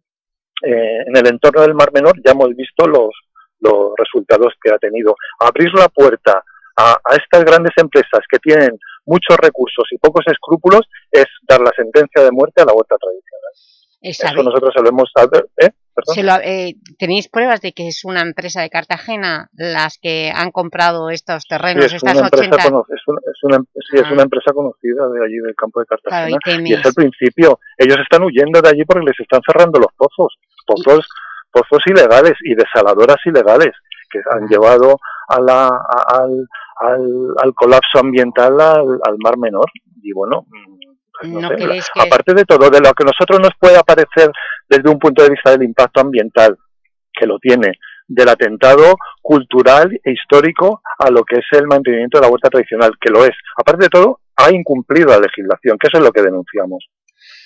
eh, en el entorno del Mar Menor ya hemos visto los, los resultados que ha tenido. Abrir la puerta a, estas grandes empresas que tienen muchos recursos y pocos escrúpulos es dar la sentencia de muerte a la huerta tradicional. Eso nosotros se lo hemos... ¿eh? Eh, ¿Tenéis pruebas de que es una empresa de Cartagena las que han comprado estos terrenos, sí, es estas una 80? es, una, sí, es una ah. empresa conocida de allí del campo de Cartagena. y, es el principio. Ellos están huyendo de allí porque les están cerrando los pozos. Pozos, pozos ilegales y desaladoras ilegales que han llevado a la, al, al, colapso ambiental al, al Mar Menor. Y bueno, Aparte de todo, de lo que a nosotros nos puede aparecer desde un punto de vista del impacto ambiental, que lo tiene, del atentado cultural e histórico a lo que es el mantenimiento de la huerta tradicional, que lo es. Aparte de todo, ha incumplido la legislación, que eso es lo que denunciamos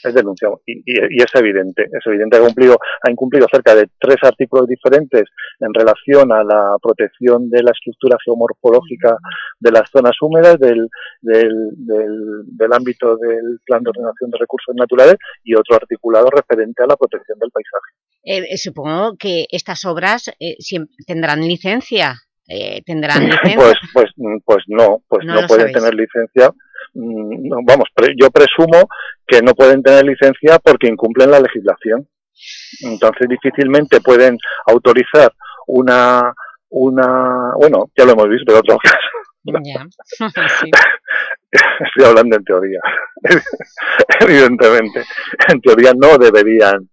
es denunciado y, y, es evidente, es evidente que ha cumplido, ha incumplido cerca de tres artículos diferentes en relación a la protección de la estructura geomorfológica de las zonas húmedas, del, del, del, ámbito del plan de ordenación de recursos naturales y otro articulado referente a la protección del paisaje. Eh, eh, supongo que estas obras eh, tendrán licencia. ¿Tendrán licencia? Pues, pues, pues no, pues no, pueden tener licencia Mm, vamos, yo presumo que no pueden tener licencia porque incumplen la legislación. Entonces difícilmente pueden autorizar una, una, bueno, ya lo hemos visto en otros casos. Estoy hablando en teoría. Evidentemente, en teoría no deberían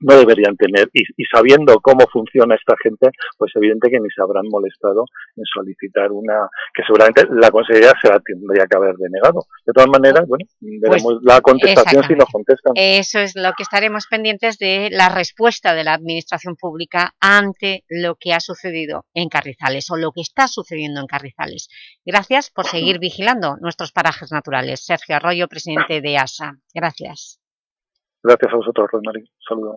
no deberían tener. Y, sabiendo cómo funciona esta gente, pues evidente que ni se habrán molestado en solicitar una, que seguramente la consejería se la tendría que haber denegado. De todas maneras, bueno, veremos pues, la contestación si nos contestan. Eso es lo que estaremos pendientes de la respuesta de la Administración Pública ante lo que ha sucedido en Carrizales o lo que está sucediendo en Carrizales. Gracias por seguir vigilando nuestros parajes naturales. Sergio Arroyo, presidente de ASA. Gracias. Gracias a vosotros, Rosmarín. Saludos.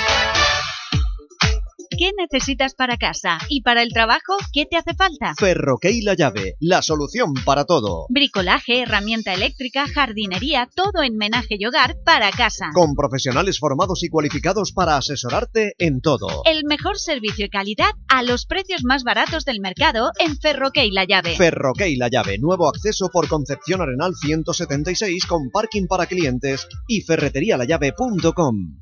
¿Qué necesitas para casa? ¿Y para el trabajo? ¿Qué te hace falta? Ferroquey La Llave, la solución para todo. Bricolaje, herramienta eléctrica, jardinería, todo en menaje y hogar para casa. Con profesionales formados y cualificados para asesorarte en todo. El mejor servicio y calidad a los precios más baratos del mercado en Ferroquey La Llave. Ferroquey La Llave, nuevo acceso por Concepción Arenal 176 con parking para clientes y ferreterialallave.com.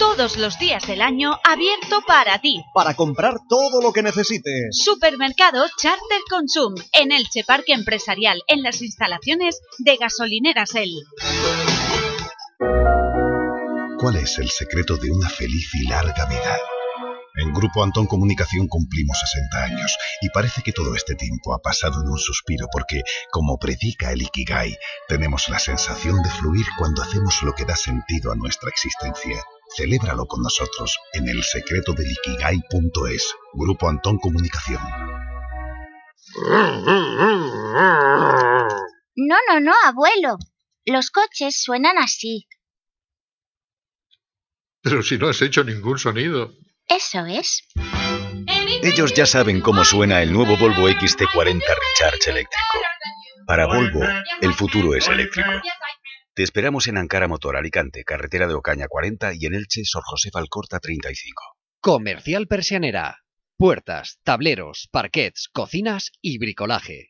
Todos los días del año abierto para ti. Para comprar todo lo que necesites. Supermercado Charter Consum en Elche Parque Empresarial en las instalaciones de Gasolineras El. ¿Cuál es el secreto de una feliz y larga vida? En Grupo Antón Comunicación cumplimos 60 años y parece que todo este tiempo ha pasado en un suspiro porque, como predica el Ikigai, tenemos la sensación de fluir cuando hacemos lo que da sentido a nuestra existencia. Celébralo con nosotros en el secreto del Ikigai.es. Grupo Antón Comunicación. No, no, no, abuelo. Los coches suenan así. Pero si no has hecho ningún sonido. Eso es. Ellos ya saben cómo suena el nuevo Volvo XT40 Recharge eléctrico. Para Volvo, el futuro es eléctrico. Te esperamos en Ankara Motor Alicante, carretera de Ocaña 40 y en Elche, Sor José Alcorta 35. Comercial Persianera. Puertas, tableros, parquets, cocinas y bricolaje.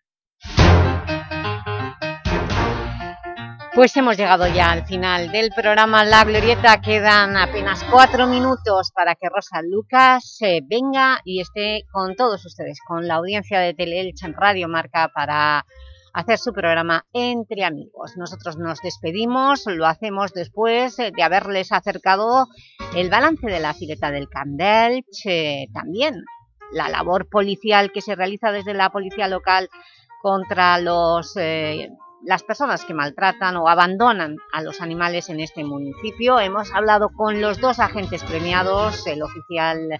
Pues hemos llegado ya al final del programa La Glorieta. Quedan apenas cuatro minutos para que Rosa Lucas eh, venga y esté con todos ustedes, con la audiencia de Teleelch en Radio Marca para hacer su programa Entre Amigos. Nosotros nos despedimos, lo hacemos después eh, de haberles acercado el balance de la fileta del Candelch, eh, también la labor policial que se realiza desde la policía local contra los las personas que maltratan o abandonan a los animales en este municipio. Hemos hablado con los dos agentes premiados, el oficial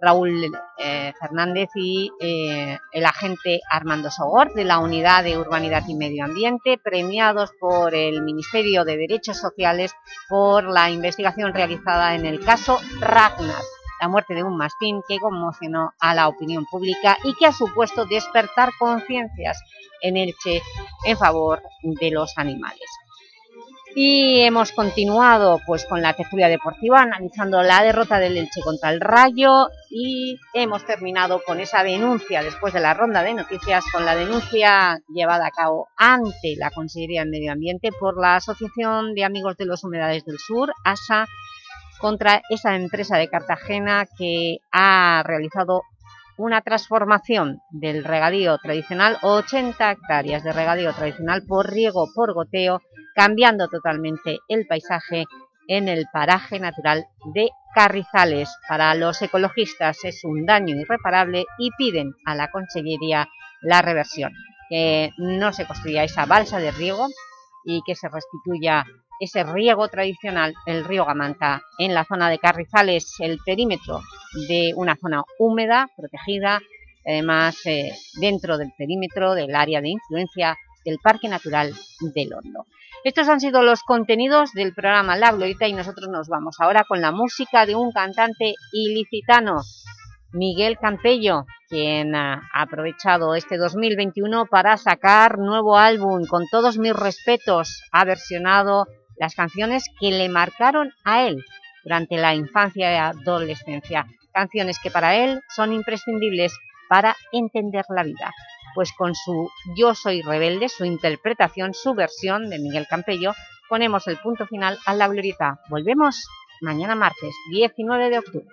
Raúl eh, Fernández y eh, el agente Armando Sogor de la Unidad de Urbanidad y Medio Ambiente, premiados por el Ministerio de Derechos Sociales por la investigación realizada en el caso Ragnar la muerte de un mastín que conmocionó a la opinión pública y que ha supuesto despertar conciencias en Elche en favor de los animales. Y hemos continuado pues con la tertulia deportiva analizando la derrota del Elche contra el Rayo y hemos terminado con esa denuncia después de la ronda de noticias con la denuncia llevada a cabo ante la Consejería de Medio Ambiente por la Asociación de Amigos de los Humedales del Sur, ASA, contra esa empresa de Cartagena que ha realizado una transformación del regadío tradicional, 80 hectáreas de regadío tradicional por riego por goteo, cambiando totalmente el paisaje en el paraje natural de Carrizales. Para los ecologistas es un daño irreparable y piden a la Consellería la reversión, que no se construya esa balsa de riego y que se restituya ese riego tradicional, el río Gamanta, en la zona de Carrizales, el perímetro de una zona húmeda, protegida, además eh, dentro del perímetro del área de influencia del Parque Natural del Hondo. Estos han sido los contenidos del programa La Glorita y nosotros nos vamos ahora con la música de un cantante ilicitano, Miguel Campello, quien ha aprovechado este 2021 para sacar nuevo álbum. Con todos mis respetos, ha versionado las canciones que le marcaron a él durante la infancia y adolescencia. Canciones que para él son imprescindibles para entender la vida. Pues con su Yo soy rebelde, su interpretación, su versión de Miguel Campello, ponemos el punto final a la glorieta. Volvemos mañana martes, 19 de octubre.